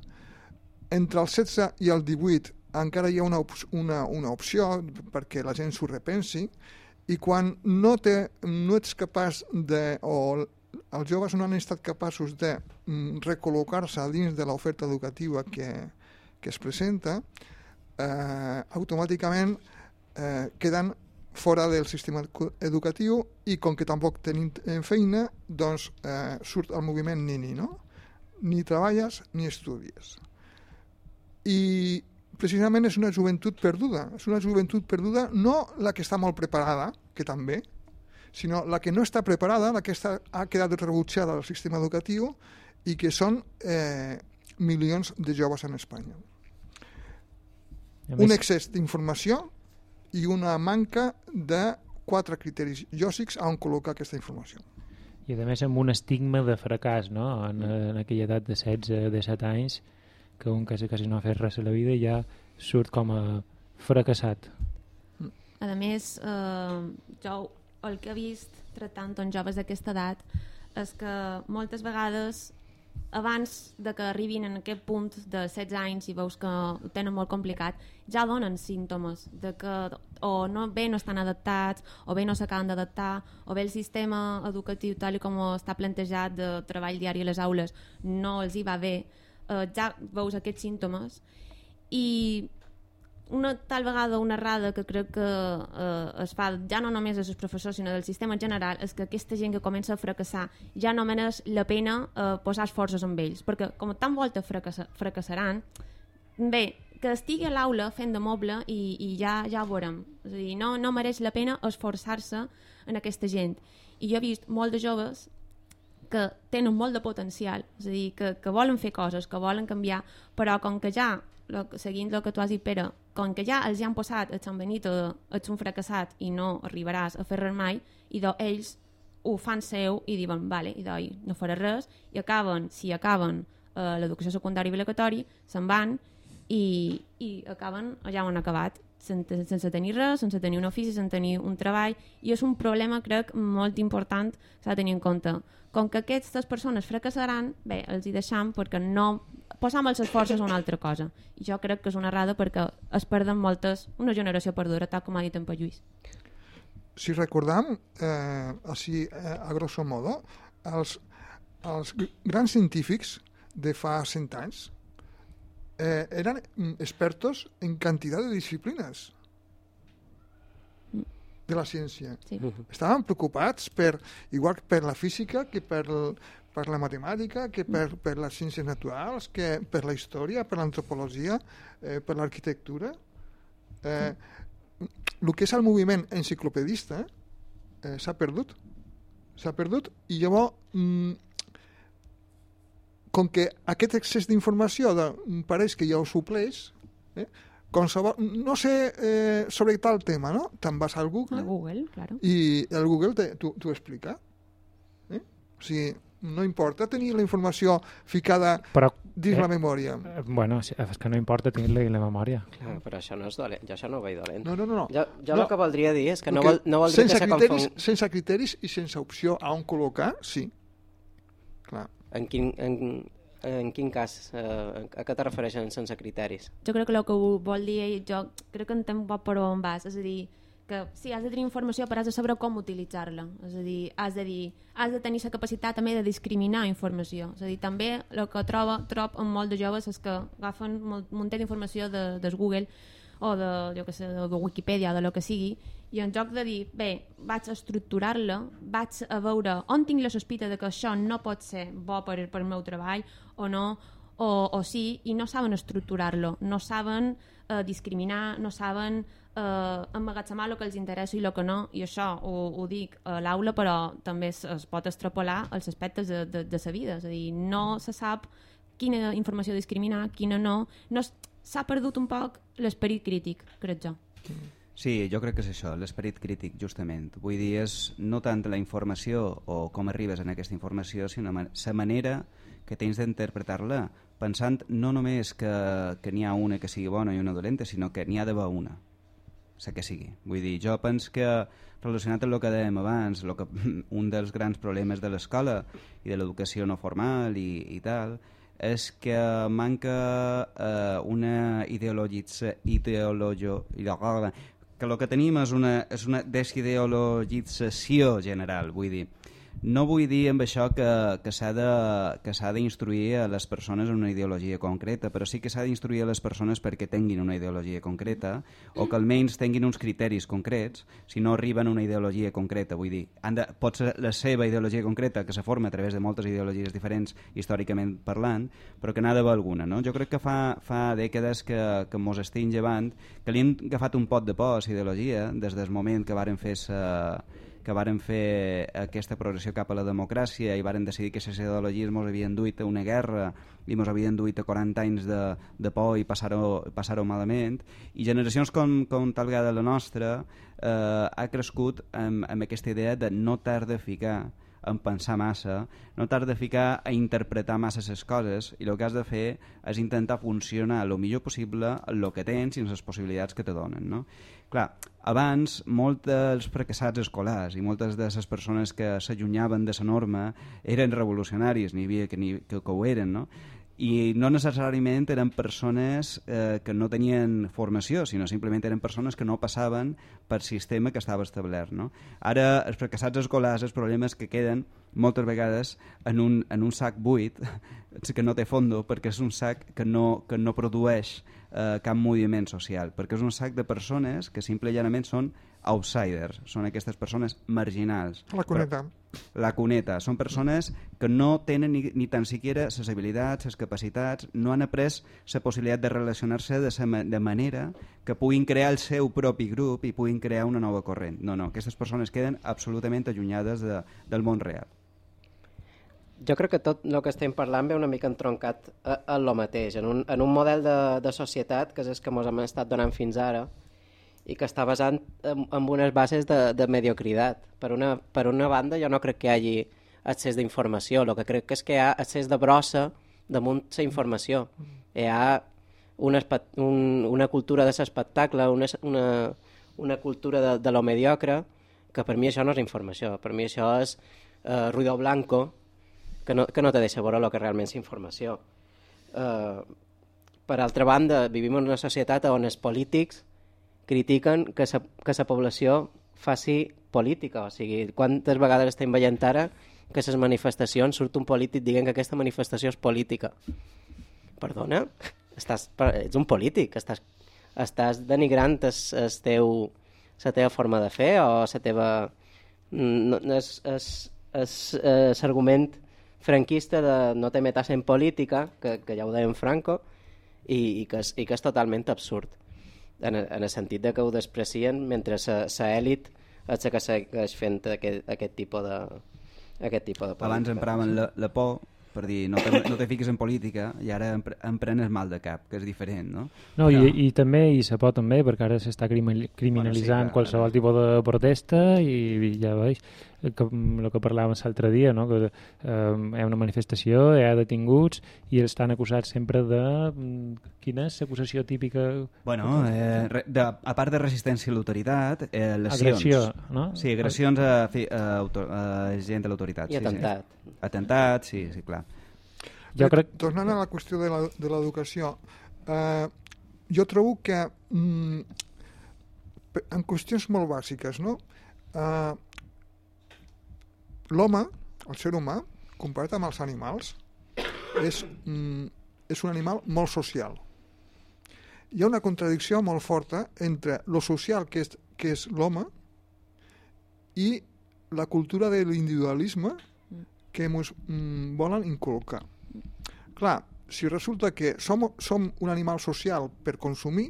Speaker 8: entre els 16 i el 18 encara hi ha una, op una, una opció perquè la gent s'ho repensi i quan no, té, no ets capaç de, o els joves no han estat capaços de mm, recol·locar-se dins de l'oferta educativa que, que es presenta, eh, automàticament eh, queden fora del sistema edu- educatiu i com que tampoc tenim eh, feina, doncs eh, surt el moviment nini, no? Ni treballes ni estudies. I precisament és una joventut perduda. És una joventut perduda no la que està molt preparada, que també, sinó la que no està preparada, la que està, ha quedat rebutjada del sistema educatiu i que són eh, milions de joves en Espanya.
Speaker 1: A
Speaker 8: Un
Speaker 1: més,
Speaker 8: excés d'informació i una manca de quatre criteris lògics a on col·locar aquesta informació.
Speaker 1: I a més amb un estigma de fracàs, no? En, en aquella edat de 16, de 7 anys, que un quasi, quasi no ha fet res a la vida i ja surt com a fracassat.
Speaker 3: A més, eh, jo el que he vist tractant amb joves d'aquesta edat és que moltes vegades abans de que arribin en aquest punt de 16 anys i veus que ho tenen molt complicat, ja donen símptomes de que o no, bé no estan adaptats, o bé no s'acaben d'adaptar, o bé el sistema educatiu tal com està plantejat de treball diari a les aules no els hi va bé, eh, ja veus aquests símptomes i una tal vegada una errada que crec que eh, es fa ja no només dels professors sinó del sistema en general és que aquesta gent que comença a fracassar ja no mereix la pena eh, posar esforços amb ells perquè com tan volta fracassa, fracassaran bé, que estigui a l'aula fent de moble i, i ja ja ho veurem. És a dir, no, no mereix la pena esforçar-se en aquesta gent. I jo he vist molt de joves que tenen molt de potencial, és a dir, que, que volen fer coses, que volen canviar, però com que ja, lo, seguint el que tu has dit, Pere, com que ja els hi han posat a Sant Benito de ets un fracassat i no arribaràs a fer res mai, i de, ells ho fan seu i diuen, vale, i doi, no faré res, i acaben, si acaben eh, l'educació secundària i obligatori, se'n van i, i acaben allà on han acabat, sense, sense tenir res, sense tenir un ofici, sense tenir un treball, i és un problema, crec, molt important s'ha de tenir en compte. Com que aquestes persones fracassaran, bé, els hi deixam perquè no posam els esforços a una altra cosa. I jo crec que és una errada perquè es perden moltes, una generació perduda, tal com ha dit en Lluís.
Speaker 8: si recordam, eh, així eh, a grosso modo, els, els gr- grans científics de fa 100 anys eh, eren expertos en quantitat de disciplines de la ciència.
Speaker 3: Sí.
Speaker 8: Estaven preocupats per, igual per la física, que per, per la matemàtica, que per, per les ciències naturals, que per la història, per l'antropologia, eh, per l'arquitectura. Eh, el que és el moviment enciclopedista eh, s'ha perdut. S'ha perdut i llavors mm, com que aquest excés d'informació de, pareix que ja ho supleix, eh, qualsevol, no sé eh, sobre tal tema, no? Te'n vas al Google,
Speaker 3: A Google, claro.
Speaker 8: i el Google t'ho explica. Eh? O sigui, no importa tenir la informació ficada
Speaker 1: Però,
Speaker 8: dins
Speaker 1: eh,
Speaker 8: la memòria.
Speaker 1: eh, bueno, és que no importa tenir-la en la memòria.
Speaker 2: Clar, però això no és dolent, jo això no ho veig dolent.
Speaker 8: No, no, no. no.
Speaker 2: Jo, jo
Speaker 8: No.
Speaker 2: el que voldria dir és que no, vol, no voldria
Speaker 8: sense
Speaker 2: que se
Speaker 8: criteris,
Speaker 2: confon...
Speaker 8: sense criteris i sense opció a on col·locar, sí. Clar.
Speaker 2: En quin, en, en quin cas? Eh, a què te refereixen sense criteris?
Speaker 3: Jo crec que el que vol dir jo crec que entenc poc per on vas, és a dir, que sí, has de tenir informació però has de saber com utilitzar-la. És a dir, has de dir, has de tenir la capacitat també de discriminar informació. És a dir, també el que trobo, trob en molt de joves és que agafen molt, un munt d'informació de, de Google o de, jo que sé, de, de Wikipedia o de lo que sigui i en joc de dir, bé, vaig a estructurar-la vaig a veure on tinc la sospita de que això no pot ser bo per, per el meu treball o no, o, o sí, i no saben estructurar-lo, no saben eh, discriminar, no saben eh, emmagatzemar el que els interessa i el que no, i això ho, ho dic a l'aula, però també es, es pot extrapolar als aspectes de, de, de sa vida, és a dir, no se sap quina informació discriminar, quina no, no s'ha perdut un poc l'esperit crític, crec jo.
Speaker 5: Sí, jo crec que és això, l'esperit crític, justament. Vull dir, és no tant la informació o com arribes en aquesta informació, sinó la manera que tens d'interpretar-la, pensant no només que, que n'hi ha una que sigui bona i una dolenta, sinó que n'hi ha d'haver una la que sigui. Vull dir, jo penso que relacionat amb el que dèiem abans, lo que, un dels grans problemes de l'escola i de l'educació no formal i, i tal, és que manca eh, una ideologitza, ideologio, que el que tenim és una, és una desideologització general, vull dir, no vull dir amb això que, que s'ha d'instruir a les persones en una ideologia concreta, però sí que s'ha d'instruir a les persones perquè tinguin una ideologia concreta o que almenys tinguin uns criteris concrets si no arriben a una ideologia concreta. Vull dir, han de, pot ser la seva ideologia concreta que se forma a través de moltes ideologies diferents històricament parlant, però que n'ha d'haver alguna. No? Jo crec que fa, fa dècades que, que mos estem llevant, que li hem agafat un pot de por a ideologia des del moment que varen fer sa, que varen fer aquesta progressió cap a la democràcia i varen decidir que les ideologies ens havien duit a una guerra i ens havien duit a 40 anys de, de por i passar-ho passar, malament. I generacions com, com tal vegada la nostra eh, ha crescut amb, amb aquesta idea de no tardar de ficar en pensar massa, no t'has de ficar a interpretar massa les coses i el que has de fer és intentar funcionar el millor possible el que tens i les possibilitats que te donen. No? Clar, abans, molts dels fracassats escolars i moltes de les persones que s'allunyaven de la norma eren revolucionaris, n'hi havia que, que, que ho eren, no? I no necessàriament eren persones eh, que no tenien formació, sinó simplement eren persones que no passaven per sistema que estava establert. No? Ara, els fracassats escolars, els problemes que queden moltes vegades en un, en un sac buit que no té fondo perquè és un sac que no, que no produeix eh, cap moviment social, perquè és un sac de persones que simple i llanament són outsiders, són aquestes persones marginals.
Speaker 8: La cuneta.
Speaker 5: Però, la cuneta. Són persones que no tenen ni, ni tan siquiera les habilitats, les capacitats, no han après la possibilitat de relacionar-se de, de manera que puguin crear el seu propi grup i puguin crear una nova corrent. No, no, aquestes persones queden absolutament allunyades de, del món real.
Speaker 2: Jo crec que tot el que estem parlant ve una mica entroncat a lo mateix, en un, en un model de, de societat que és el que ens hem estat donant fins ara i que està basant en, en unes bases de, de mediocritat. Per una, per una banda, jo no crec que hi hagi accés d'informació, el que crec que és que hi ha accés de brossa damunt la informació. Hi ha una, un, una cultura de l'espectacle, una, una, una cultura de, de lo mediocre, que per mi això no és informació, per mi això és eh, ruido blanco, que no, que no te deixa veure el que realment és informació. Uh, per altra banda, vivim en una societat on els polítics critiquen que que la població faci política. O sigui, quantes vegades estem veient ara que les manifestacions surt un polític dient que aquesta manifestació és política. Perdona? Estàs, ets un polític, estàs, estàs denigrant el, el teu, la teva forma de fer o la teva... No, és, és, és, és argument franquista de no te metas en política, que, que ja ho deia Franco, i, i, que és, i que és totalment absurd, en, en el sentit de que ho desprecien mentre la èlit és la que segueix fent aquest, aquest tipus de, aquest tipus de política.
Speaker 5: Abans empraven la, la por per dir, no te, no te fiques en política i ara em prenes mal de cap, que és diferent, no?
Speaker 1: No, Però... i, i també, i se pot també, perquè ara s'està criminalitzant bueno, sí, clar, qualsevol tipus de protesta i, i ja veus, que, el que parlàvem l'altre dia, no? que eh, hi ha una manifestació, hi ha detinguts i estan acusats sempre de... Mm, quina és l'acusació típica?
Speaker 5: Bueno, eh, de, a part de resistència a l'autoritat, eh, lesions.
Speaker 1: Agressió, no?
Speaker 5: Sí, agressions a, a, a, a gent de l'autoritat.
Speaker 2: I sí, atemptat.
Speaker 5: Sí. Atemptat, sí, sí, clar.
Speaker 8: Jo crec... Tornant a la qüestió de l'educació, eh, jo trobo que mm, en qüestions molt bàsiques, no? Uh, L'home, el ser humà, comparat amb els animals, és, mm, és un animal molt social. Hi ha una contradicció molt forta entre lo social que és, que és l'home i la cultura de l'individualisme que ens mm, volen inculcar. Clar, si resulta que som, som un animal social per consumir,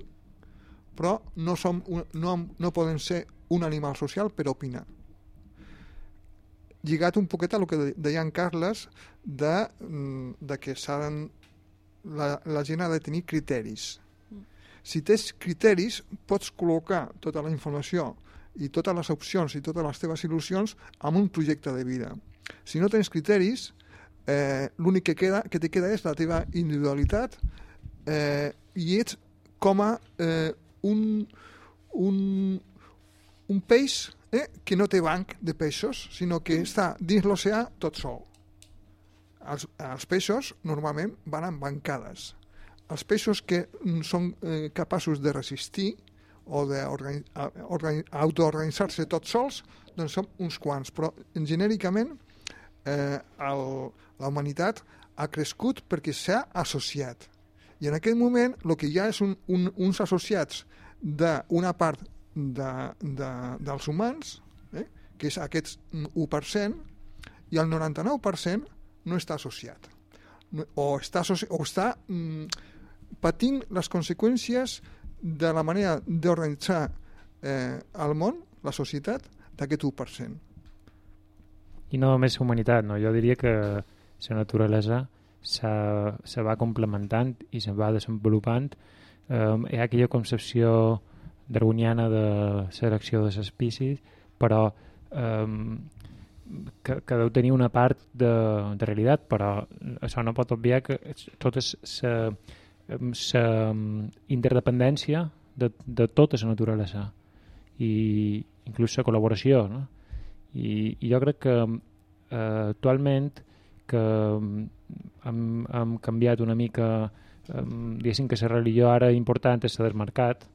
Speaker 8: però no, som un, no, no podem ser un animal social per opinar. Lligat un poquet a el que de- deia en Carles de, mm, de que s'han la, la gent ha de tenir criteris. Si tens criteris, pots col·locar tota la informació i totes les opcions i totes les teves il·lusions en un projecte de vida. Si no tens criteris, eh, l'únic que, queda, que te queda és la teva individualitat eh, i ets com a eh, un, un, un peix eh, que no té banc de peixos, sinó que està dins l'oceà tot sol. Els, els peixos normalment van amb bancades. Els peixos que mm, són eh, capaços de resistir o d'autoorganitzar-se tots sols, doncs són uns quants, però genèricament eh, el- la humanitat ha crescut perquè s'ha associat. I en aquest moment el que hi ha és un, un, uns associats d'una part de, de, dels humans, eh, que és aquest 1%, i el 99% no està associat. O està, associ o està mm, patint les conseqüències de la manera d'organitzar eh, el món, la societat, d'aquest 1%.
Speaker 1: I no només humanitat, no? jo diria que la naturalesa se, se va complementant i se va desenvolupant. Eh, hi ha aquella concepció darwiniana de selecció de espècies, però eh, que, que deu tenir una part de, de realitat, però això no pot obviar que tota la interdependència de, de tota la naturalesa i inclús la col·laboració, no? I, i jo crec que eh, actualment que mm, hem, hem canviat una mica eh, diguéssim que la religió ara important és la mercat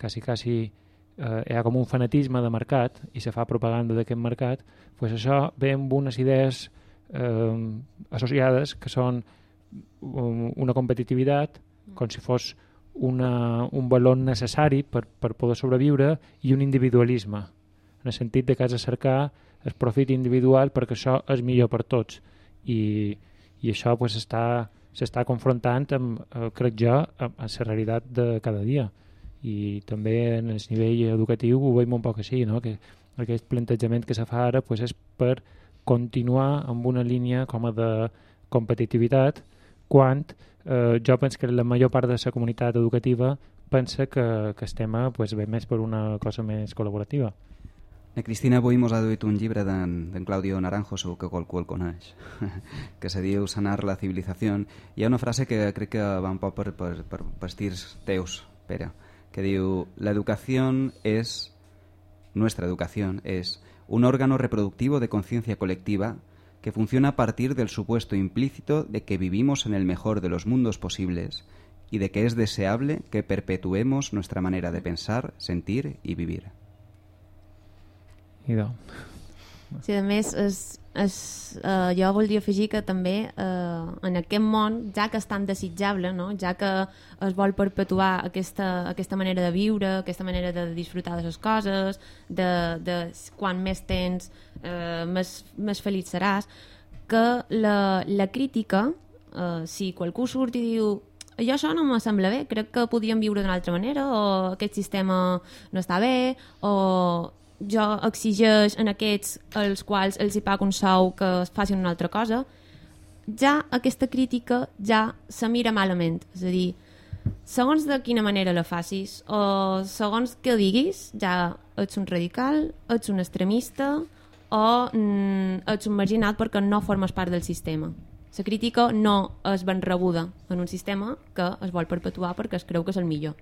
Speaker 1: quasi, quasi eh, hi ha com un fanatisme de mercat i se fa propaganda d'aquest mercat pues això ve amb unes idees eh, associades que són una competitivitat com si fos una, un valor necessari per, per poder sobreviure i un individualisme en el sentit de que has de cercar el profit individual perquè això és millor per tots. I, i això pues, està s'està confrontant amb, eh, crec jo, amb la realitat de cada dia i també en el nivell educatiu ho veiem un poc així, no? que aquest plantejament que se fa ara pues, és per continuar amb una línia com a de competitivitat quan eh, jo penso que la major part de la comunitat educativa pensa que, que estem pues, bé més per una cosa més col·laborativa.
Speaker 5: La Cristina avui mos ha duit un llibre d'en Claudio Naranjo, segur que qualcú el coneix, que se diu Sanar la civilizació. Hi ha una frase que crec que va un poc per, per, per vestirs teus, Pere, que diu l'educació és, nuestra educación es un órgano reproductivo de conciencia colectiva que funciona a partir del supuesto implícito de que vivimos en el mejor de los mundos posibles y de que es deseable que perpetuemos nuestra manera de pensar, sentir y vivir.
Speaker 1: Idò.
Speaker 3: Sí, a més, és, és, uh, jo voldria afegir que també uh, en aquest món, ja que és tan desitjable, no? ja que es vol perpetuar aquesta, aquesta manera de viure, aquesta manera de disfrutar de les coses, de, de quan més tens, uh, més, més feliç seràs, que la, la crítica, uh, si qualcú surt i diu jo això no me sembla bé, crec que podíem viure d'una altra manera, o aquest sistema no està bé, o jo exigeix en aquests els quals els hi pago un sou que es facin una altra cosa, ja aquesta crítica ja se mira malament. És a dir, segons de quina manera la facis o segons què diguis, ja ets un radical, ets un extremista o mm, ets un marginat perquè no formes part del sistema. La crítica no és ben rebuda en un sistema que es vol perpetuar perquè es creu que és el millor.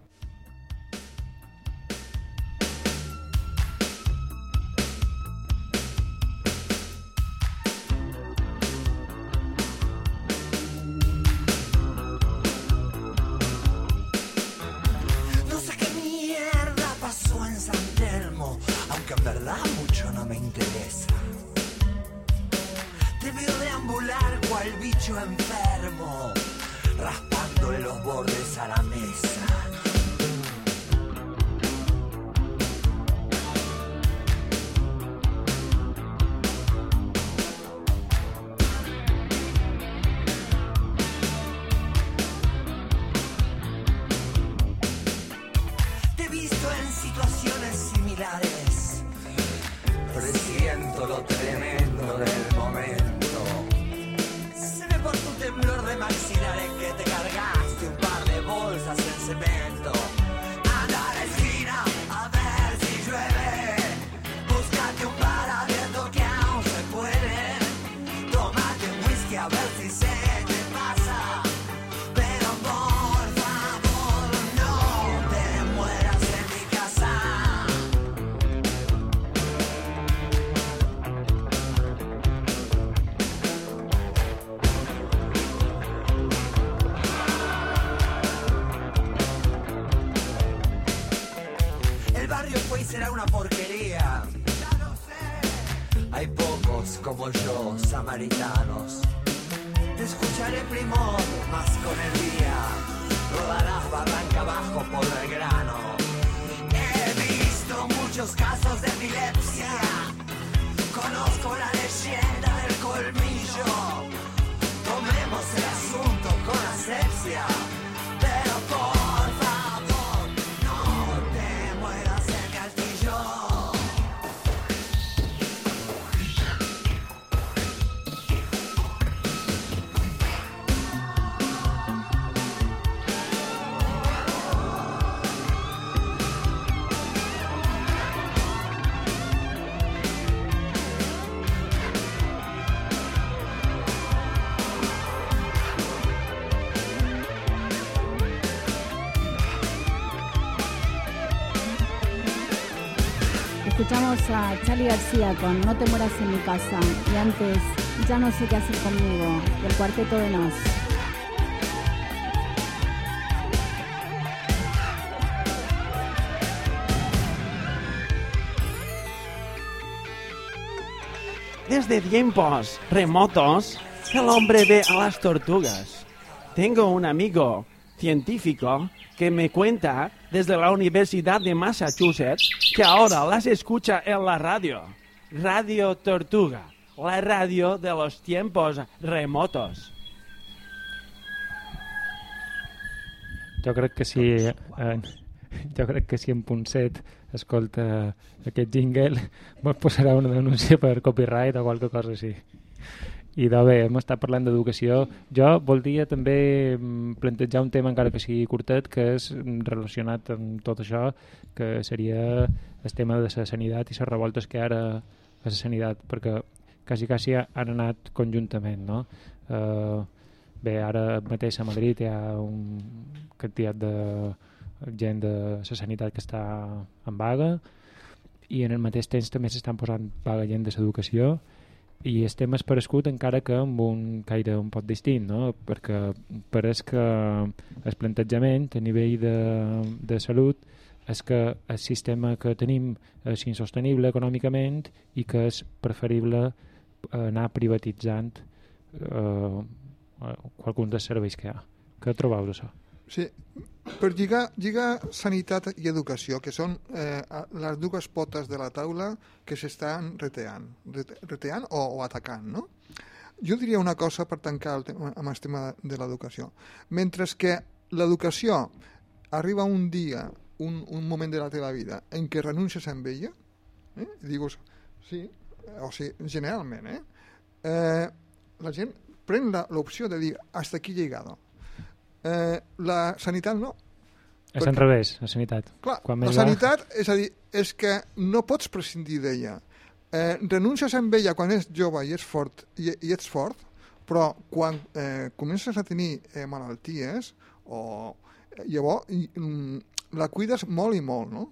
Speaker 9: Escuchamos a Charlie García con No te mueras en mi casa y antes Ya no sé qué hacer conmigo del cuarteto de Nos.
Speaker 10: Desde tiempos remotos, el hombre ve a las tortugas. Tengo un amigo científico que me cuenta desde la Universidad de Massachusetts que ahora las escucha en la radio. Radio Tortuga, la radio de los tiempos remotos.
Speaker 1: Jo crec que si en, jo crec que si en Ponset escolta aquest jingle mos posarà una denúncia per copyright o qualque cosa així. I de bé, hem estat parlant d'educació. Jo voldria també mm, plantejar un tema, encara que sigui curtet, que és mm, relacionat amb tot això, que seria el tema de la sanitat i les revoltes que ara a la sanitat, perquè quasi, quasi han anat conjuntament, no? Eh, bé, ara mateix a Madrid hi ha un quantitat de gent de la sanitat que està en vaga i en el mateix temps també s'estan posant vaga gent de l'educació i estem esparescut encara que amb un caire un poc distint, no? perquè pareix que el plantejament a nivell de, de salut és que el sistema que tenim és insostenible econòmicament i que és preferible anar privatitzant eh, qualcuns dels serveis que hi ha. Què trobeu d'això?
Speaker 8: Sí, per lligar, lligar sanitat i educació, que són eh, a- les dues potes de la taula que s'estan reteant, rete- reteant o, o atacant, no? Jo diria una cosa per tancar el tema, amb el tema de, l'educació. Mentre que l'educació arriba un dia, un, un moment de la teva vida en què renuncies amb ella, eh? i dius, sí, o sigui, generalment, eh? eh la gent pren l'opció de dir hasta aquí llegado. Eh, la sanitat no.
Speaker 1: És
Speaker 8: Perquè-
Speaker 1: al revés, la sanitat.
Speaker 8: Clar,
Speaker 1: Quan
Speaker 8: la
Speaker 1: més va-
Speaker 8: sanitat, és a dir, és que no pots prescindir d'ella. Eh, renuncies amb ella quan ets jove i ets fort, i, i ets fort però quan eh, comences a tenir eh, malalties, o, eh, llavors i, mm, la cuides molt i molt, no?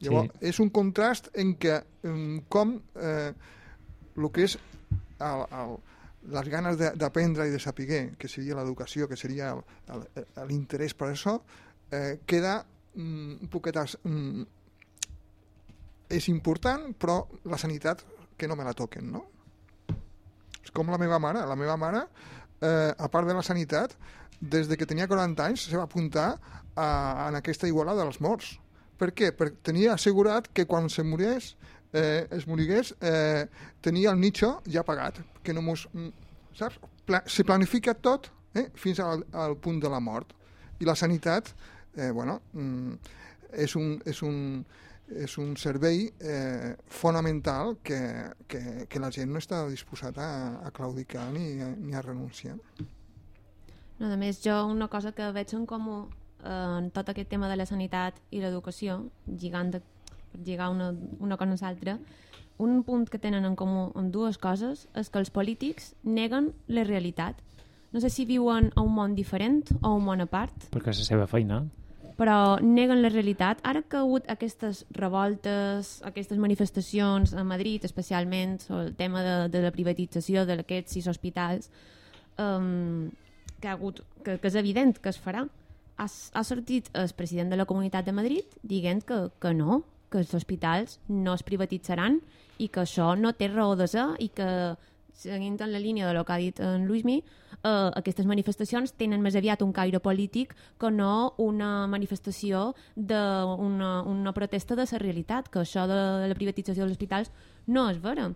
Speaker 8: Llavors,
Speaker 1: Sí.
Speaker 8: és un contrast en què mm, com eh, el que és el, el, les ganes d'aprendre i de saber, que seria l'educació, que seria l'interès per això, eh, queda mm, un poquet mm, és important, però la sanitat que no me la toquen, no? És com la meva mare. La meva mare, eh, a part de la sanitat, des de que tenia 40 anys se va apuntar a, en aquesta igualada dels morts. Per què? Perquè tenia assegurat que quan se morés, eh, es morigués, eh, tenia el nicho ja pagat, que no mos, mm, saps? Pla se planifica tot eh, fins al, al punt de la mort. I la sanitat, eh, bueno, mm, és un, és un, és un servei eh, fonamental que, que, que la gent no està disposat a, a claudicar ni, ni a renunciar.
Speaker 3: No, a més, jo una cosa que veig en comú eh, en tot aquest tema de la sanitat i l'educació, lligant per lligar una, una cosa a l'altra, un punt que tenen en comú en dues coses és que els polítics neguen la realitat. No sé si viuen a un món diferent o a un món a part.
Speaker 1: Perquè és la seva feina
Speaker 3: però neguen la realitat. Ara que ha hagut aquestes revoltes, aquestes manifestacions a Madrid, especialment, sobre el tema de, de la privatització d'aquests sis hospitals, um, que, ha hagut, que, que és evident que es farà, ha, ha sortit el president de la Comunitat de Madrid dient que, que no, que els hospitals no es privatitzaran i que això no té raó de ser i que seguint en la línia de lo que ha dit en Luismi, eh, aquestes manifestacions tenen més aviat un caire polític que no una manifestació d'una una protesta de la realitat, que això de la privatització dels hospitals no és vera.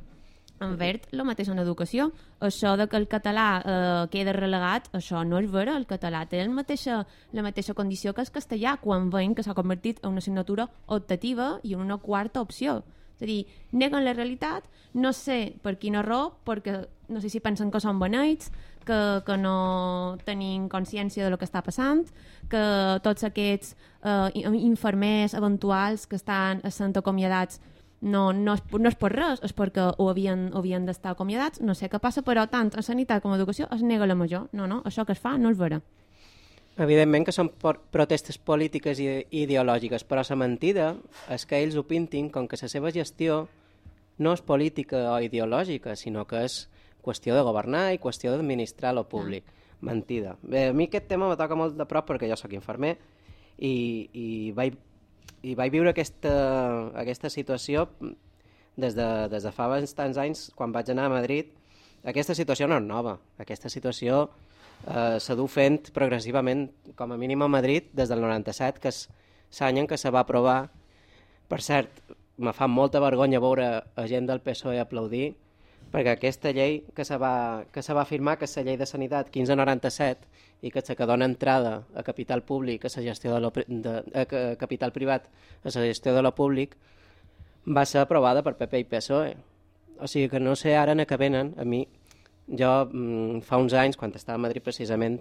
Speaker 3: En verd, el mateix en educació. Això de que el català eh, queda relegat, això no és vera. El català té el mateixa, la mateixa condició que el castellà quan veiem que s'ha convertit en una assignatura optativa i en una quarta opció. És a dir, neguen la realitat, no sé per quina raó, perquè no sé si pensen que són beneits, que, que no tenim consciència de lo que està passant, que tots aquests eh, infermers eventuals que estan sent acomiadats no, no, és, no és per res, és perquè ho havien, ho havien d'estar acomiadats, no sé què passa, però tant a sanitat com a educació es nega la major. No, no, això que es fa no és vera.
Speaker 2: Evidentment que són protestes polítiques i ideològiques, però la mentida és que ells ho pintin com que la seva gestió no és política o ideològica, sinó que és qüestió de governar i qüestió d'administrar lo públic. Ah. Mentida. Bé, a mi aquest tema me toca molt de prop perquè jo sóc infermer i, i, vaig, i vaig viure aquesta, aquesta situació des de, des de fa bastants anys, quan vaig anar a Madrid. Aquesta situació no és nova. Aquesta situació eh, s'ha dut fent progressivament, com a mínim a Madrid, des del 97, que és l'any en què se va aprovar. Per cert, me fa molta vergonya veure a gent del PSOE aplaudir, perquè aquesta llei que se va, que se va firmar, que és la llei de sanitat 1597, i que se que dona entrada a capital públic, a la gestió de, lo, de a capital privat, a la gestió de lo públic, va ser aprovada per PP i PSOE. O sigui que no sé ara en què venen, a mi jo mm, fa uns anys, quan estava a Madrid precisament,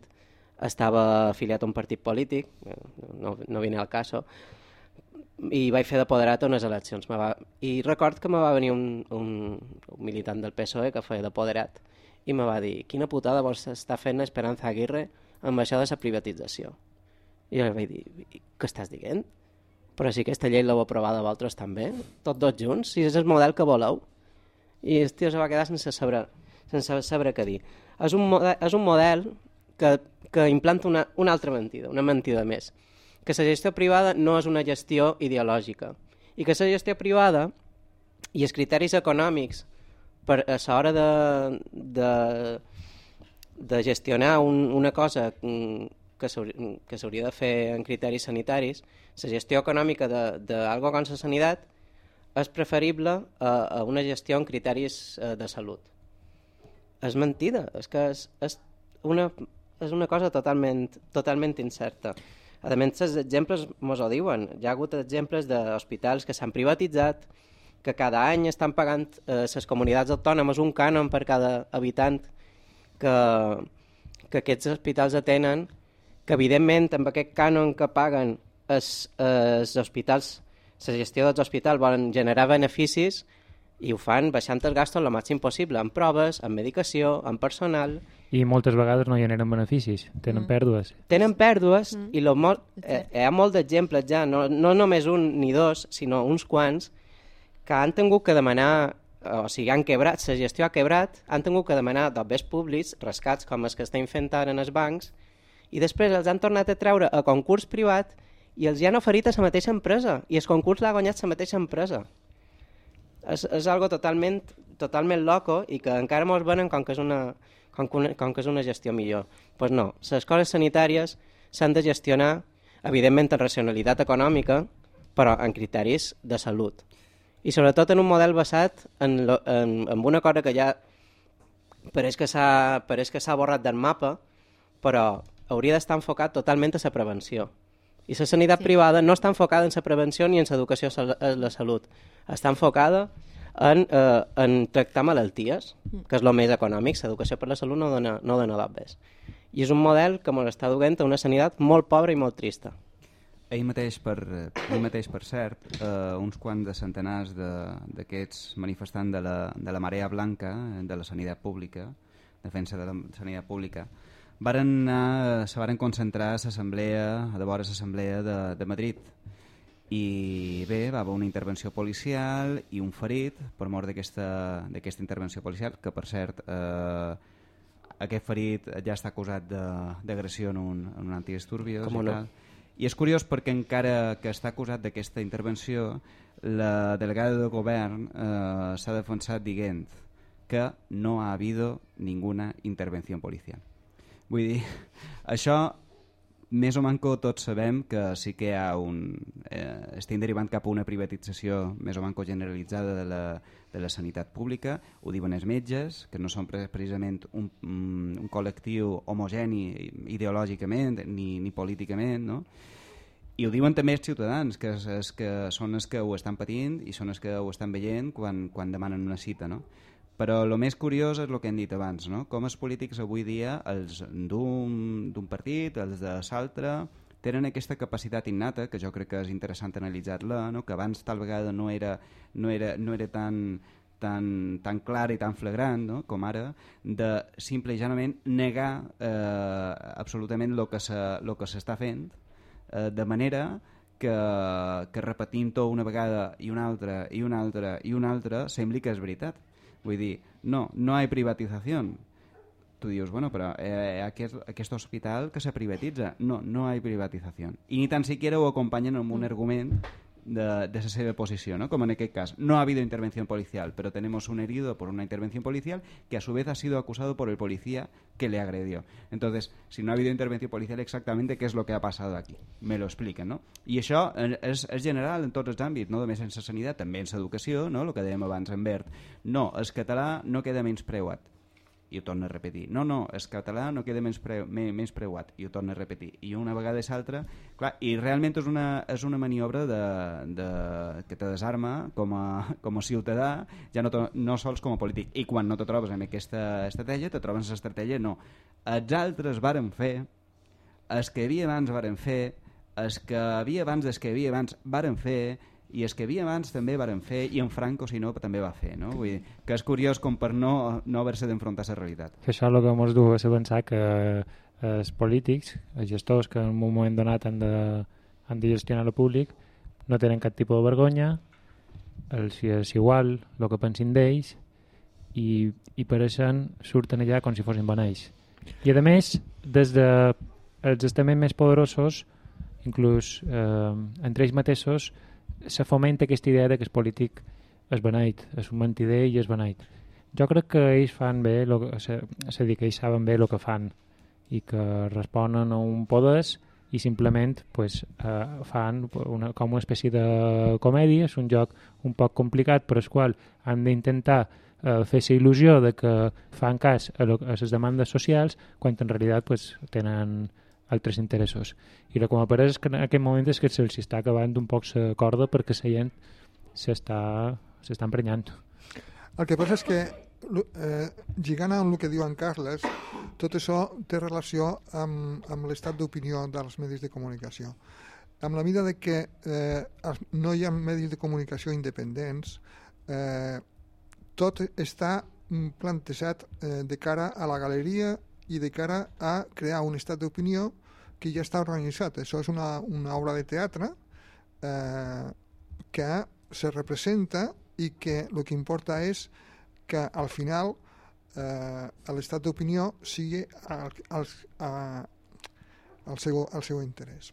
Speaker 2: estava afiliat a un partit polític, eh, no, no vine al cas, i vaig fer d'apoderat a unes eleccions. Va... I record que me va venir un, un, un militant del PSOE que feia d'apoderat i me va dir, quina putada vols estar fent Esperanza Aguirre amb això de la privatització? I jo li vaig dir, què estàs dient? Però si aquesta llei l'heu aprovat de vosaltres també, tots dos junts, si és el model que voleu. I el tio se va quedar sense saber sense saber què dir. És un model, és un model que, que implanta una, una altra mentida, una mentida més, que la gestió privada no és una gestió ideològica i que la gestió privada i els criteris econòmics per a l'hora de, de, de gestionar un, una cosa que s'hauria de fer en criteris sanitaris, la gestió econòmica d'algo com la sanitat és preferible a, a una gestió en criteris eh, de salut és mentida, és que és, és, una, és una cosa totalment, totalment incerta. A més, els exemples mos ho diuen. Hi ha hagut exemples d'hospitals que s'han privatitzat, que cada any estan pagant eh, les comunitats autònomes un cànon per cada habitant que, que aquests hospitals atenen, que evidentment amb aquest cànon que paguen els, els hospitals, la gestió dels hospitals volen generar beneficis, i ho fan baixant el gasto el màxim possible, en proves, en medicació, en personal...
Speaker 1: I moltes vegades no generen beneficis, tenen mm. pèrdues.
Speaker 2: Tenen pèrdues mm. i lo molt, eh, hi ha molts d'exemples ja, no, no només un ni dos, sinó uns quants, que han tingut que demanar, o sigui, han quebrat, la gestió ha quebrat, han tingut que demanar d'obres públics, rescats com els que estem fent ara en els bancs, i després els han tornat a treure a concurs privat i els hi han oferit a la mateixa empresa, i el concurs l'ha guanyat la mateixa empresa. És, és algo totalment, totalment loco i que encara mos venen com que és una, com que una, com que és una gestió millor. Doncs pues no, les coses sanitàries s'han de gestionar, evidentment, en racionalitat econòmica, però en criteris de salut. I sobretot en un model basat en, lo, en, en una cosa que ja pareix que s'ha borrat del mapa, però hauria d'estar enfocat totalment a la prevenció. I la sanitat sí. privada no està enfocada en la prevenció ni en l'educació a la salut. Està enfocada en, eh, en tractar malalties, que és el més econòmic. L'educació per la salut no dona, no dona d'obves. I és un model que ens està duent a una sanitat molt pobra i molt trista.
Speaker 5: Ahir mateix, per, ahir mateix, per cert, eh, uns quants de centenars d'aquests manifestants de la, de la Marea Blanca, de la sanitat pública, defensa de la sanitat pública, varen anar, se varen concentrar a l'assemblea, a de vora l'assemblea de, de Madrid. I bé, va haver una intervenció policial i un ferit per mort d'aquesta intervenció policial, que per cert, eh, aquest ferit ja està acusat d'agressió en, un, en un antidisturbios
Speaker 2: Com
Speaker 5: i
Speaker 2: no?
Speaker 5: tal. I és curiós perquè encara que està acusat d'aquesta intervenció, la delegada de govern eh, s'ha defensat dient que no ha habido ninguna intervenció policial. Vull dir, això més o manco tots sabem que sí que hi ha un... Eh, estem derivant cap a una privatització més o manco generalitzada de la, de la sanitat pública, ho diuen els metges, que no són pre- precisament un, un, un col·lectiu homogeni ideològicament ni, ni políticament, no? I ho diuen també els ciutadans, que, és, és que són els que ho estan patint i són els que ho estan veient quan, quan demanen una cita, no? Però el més curiós és el que hem dit abans, no? com els polítics avui dia, els d'un partit, els de l'altre, tenen aquesta capacitat innata, que jo crec que és interessant analitzar-la, no? que abans tal vegada no era, no era, no era tan, tan, tan clara i tan flagrant no? com ara, de simple i llanament negar eh, absolutament el que s'està fent, eh, de manera que, que repetint-ho una vegada i una altra i una altra i una altra sembli que és veritat. Vull dir, no, no hi ha privatització. Tu dius, bueno, però eh, aquest, aquest hospital que se privatitza. No, no hi ha privatització. I ni tan siquiera ho acompanyen amb un argument de, de la seva posició, ¿no? como en aquest cas. No ha habido intervención policial, pero tenemos un herido por una intervención policial que a su vez ha sido acusado por el policía que le agredió. Entonces, si no ha habido intervención policial, exactamente qué es lo que ha pasado aquí? Me lo expliquen, no? I això eh, és, és general en tots els àmbits, no només en la sanitat, també en l'educació, no? el que dèiem abans en Bert. No, el català no queda menys preuat i ho torno a repetir. No, no, el català no queda menys, pre, menys preuat, i ho torno a repetir. I una vegada és altra, clar, i realment és una, és una maniobra de, de, que te desarma com a, com a ciutadà, ja no, to- no sols com a polític. I quan no te trobes amb aquesta estratègia, te trobes amb l'estratègia, no. Els altres varen fer, els que hi havia abans varen fer, els que havia abans dels que havia abans varen fer, i els que havia abans també varen fer, i en Franco, si no, també va fer. No? Vull dir, que és curiós com per no, no haver-se d'enfrontar a la realitat.
Speaker 1: Que això és el que ens du a pensar que els polítics, els gestors que en un moment donat han de, han de gestionar el públic, no tenen cap tipus de vergonya, els és igual el que pensin d'ells i, i per això surten allà com si fossin benells. I a més, des de els estaments més poderosos, inclús eh, entre ells mateixos, se fomenta aquesta idea de que el polític és beneit, és un mentider i és beneit. Jo crec que ells fan bé, lo que, és a dir, que ells saben bé el que fan i que responen a un poder i simplement pues, eh, fan una, com una espècie de comèdia, és un joc un poc complicat per al qual han d'intentar eh, fer-se il·lusió de que fan cas a, lo, a les demandes socials quan en realitat pues, tenen altres interessos. I el que m'apareix que en aquest moment és que se'ls està acabant un poc la corda perquè la gent s'està emprenyant.
Speaker 8: El que passa és que, eh, lligant amb el que diu en Carles, tot això té relació amb, amb l'estat d'opinió dels medis de comunicació. Amb la mida de que eh, no hi ha medis de comunicació independents, eh, tot està plantejat eh, de cara a la galeria i de cara a crear un estat d'opinió que ja està organitzat. Això és una, una obra de teatre eh, que se representa i que el que importa és que al final eh, l'estat d'opinió sigui al, al, a, al, seu, al seu interès.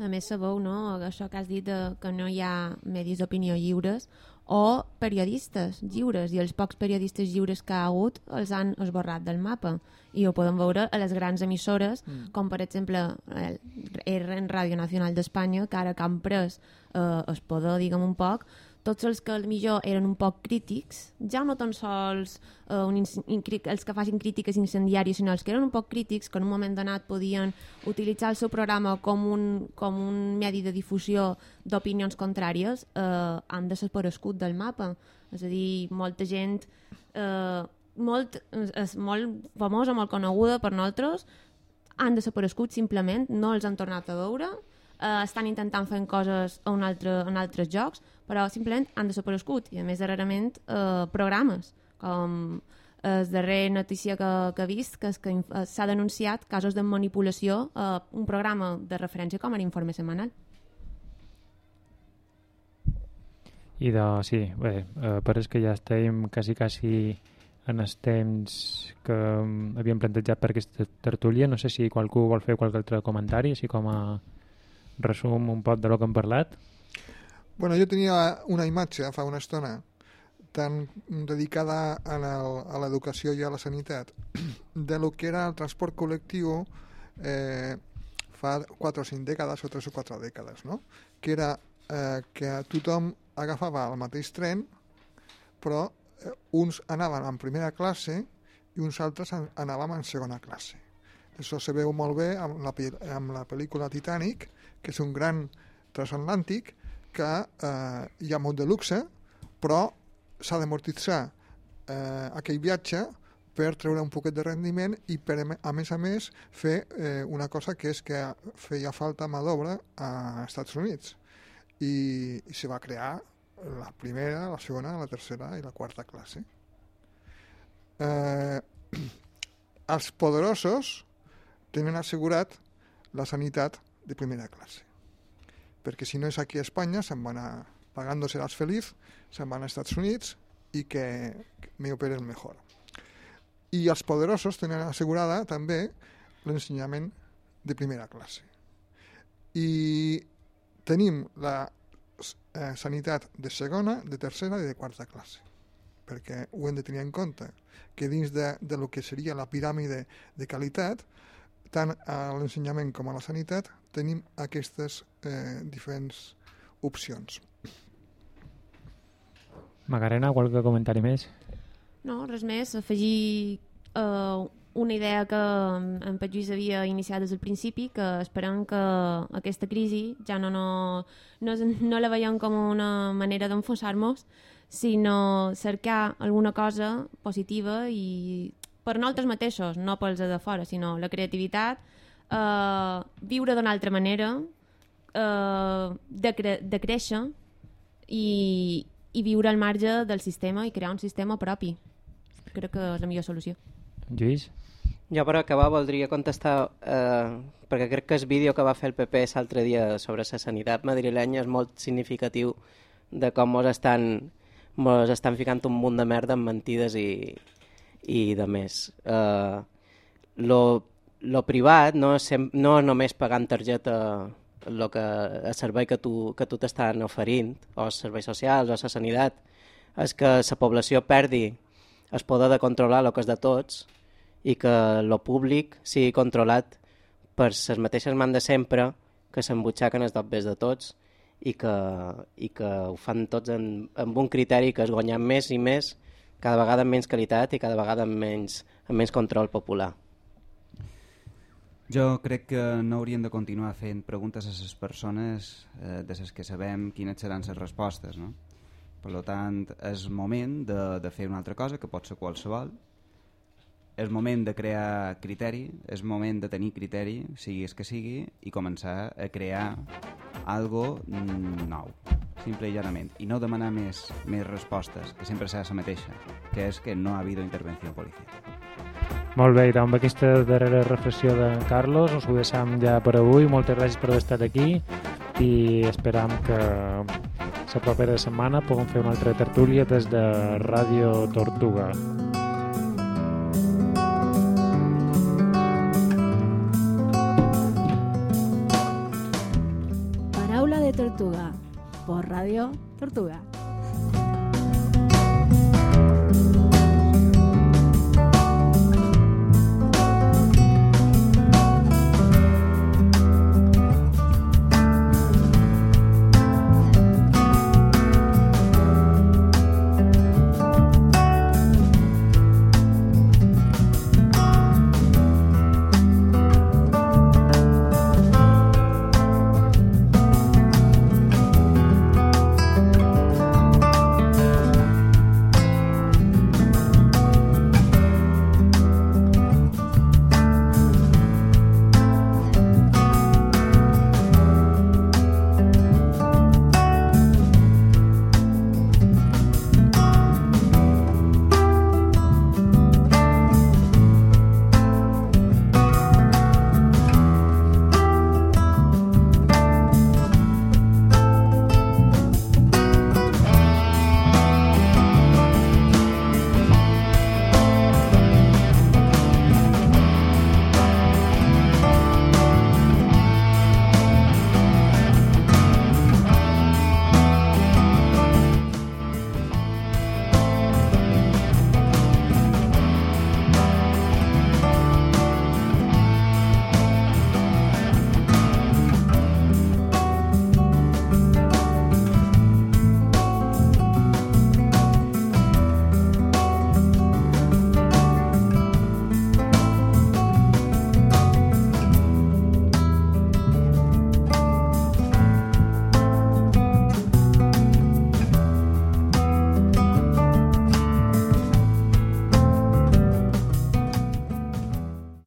Speaker 3: A més sabeu, no?, això que has dit de, que no hi ha medis d'opinió lliures o periodistes lliures, i els pocs periodistes lliures que ha hagut els han esborrat del mapa. I ho podem veure a les grans emissores, mm. com per exemple el, en Ràdio Nacional d'Espanya, que ara que han pres eh, el poder, diguem un poc, tots els que millor eren un poc crítics, ja no tan sols uh, un els que facin crítiques incendiàries, sinó els que eren un poc crítics, que en un moment donat podien utilitzar el seu programa com un, com un medi de difusió d'opinions contràries, uh, han desaparegut del mapa. És a dir, molta gent uh, molt, és molt famosa, molt coneguda per nosaltres, han desaparegut simplement, no els han tornat a veure, eh, estan intentant fer coses a un altre, en altres jocs, però simplement han desaparegut i a més darrerament eh, programes com el darrer notícia que, que he vist que és que eh, s'ha denunciat casos de manipulació a eh, un programa de referència com l'informe setmanal.
Speaker 1: I de, sí, bé, eh, però és que ja estem quasi, quasi en els temps que um, havíem plantejat per aquesta tertúlia. No sé si qualcú vol fer qualque altre comentari, així com a resum un poc de lo que hem parlat.
Speaker 8: Bueno, jo tenia una imatge fa una estona tan dedicada a l'educació i a la sanitat de lo que era el transport col·lectiu eh, fa 4 o 5 dècades o 3 o 4 dècades, no? que era eh, que tothom agafava el mateix tren però eh, uns anaven en primera classe i uns altres anàvem en segona classe. Això se veu molt bé amb la, amb la pel·lícula Titanic, que és un gran transatlàntic que eh, hi ha molt de luxe, però s'ha d'amortitzar eh, aquell viatge per treure un poquet de rendiment i per, a més a més fer eh, una cosa que és que feia falta mà d'obra a Estats Units i, i se va crear la primera, la segona, la tercera i la quarta classe. Eh, els poderosos tenen assegurat la sanitat de primera classe perquè si no és aquí a Espanya se'n van a pagant seràs feliç, se'n van als Estats Units i que, me operen millor. I els poderosos tenen assegurada també l'ensenyament de primera classe. I tenim la eh, sanitat de segona, de tercera i de quarta classe perquè ho hem de tenir en compte que dins de, de lo que seria la piràmide de qualitat tant a l'ensenyament com a la sanitat tenim aquestes eh, diferents opcions.
Speaker 1: Magarena, qualque comentari més?
Speaker 3: No, res més. Afegir eh, una idea que en Pep Lluís havia iniciat des del principi, que esperem que aquesta crisi ja no, no, no, no la veiem com una manera d'enfonsar-nos, sinó cercar alguna cosa positiva i per nosaltres mateixos, no pels de fora, sinó la creativitat, eh, viure d'una altra manera, eh, de, cre de créixer i, i viure al marge del sistema i crear un sistema propi. Crec que és la millor solució.
Speaker 1: Lluís?
Speaker 2: Jo per acabar voldria contestar, eh, perquè crec que el vídeo que va fer el PP l'altre dia sobre la sanitat madrilenya és molt significatiu de com mos estan, mos estan ficant un munt de merda amb mentides i, i de més. Eh, lo, lo privat no és, sem no és només pagant targeta el que, el servei que tu, que tu t'estan oferint, o els serveis socials, o la sanitat, és que la població perdi el poder de controlar el que és de tots i que lo públic sigui controlat per les mateixes mans de sempre que s'embutxaquen els dobbers de tots i que, i que ho fan tots en, amb un criteri que es guanyar més i més cada vegada amb menys qualitat i cada vegada amb menys, amb menys control popular.
Speaker 5: Jo crec que no hauríem de continuar fent preguntes a les persones eh, de les que sabem quines seran les respostes. No? Per tant, és moment de, de fer una altra cosa, que pot ser qualsevol. És moment de crear criteri, és moment de tenir criteri, sigui el que sigui, i començar a crear algo mm, nou simple i llanament, i no demanar més, més respostes, que sempre serà la mateixa, que és que no ha habido intervenció política.
Speaker 1: Molt bé, i amb aquesta darrera reflexió de Carlos us ho deixam ja per avui. Moltes gràcies per haver estat aquí i esperam que la propera setmana puguem fer una altra tertúlia des de Ràdio Tortuga.
Speaker 9: Paraula de Tortuga por Radio Tortuga.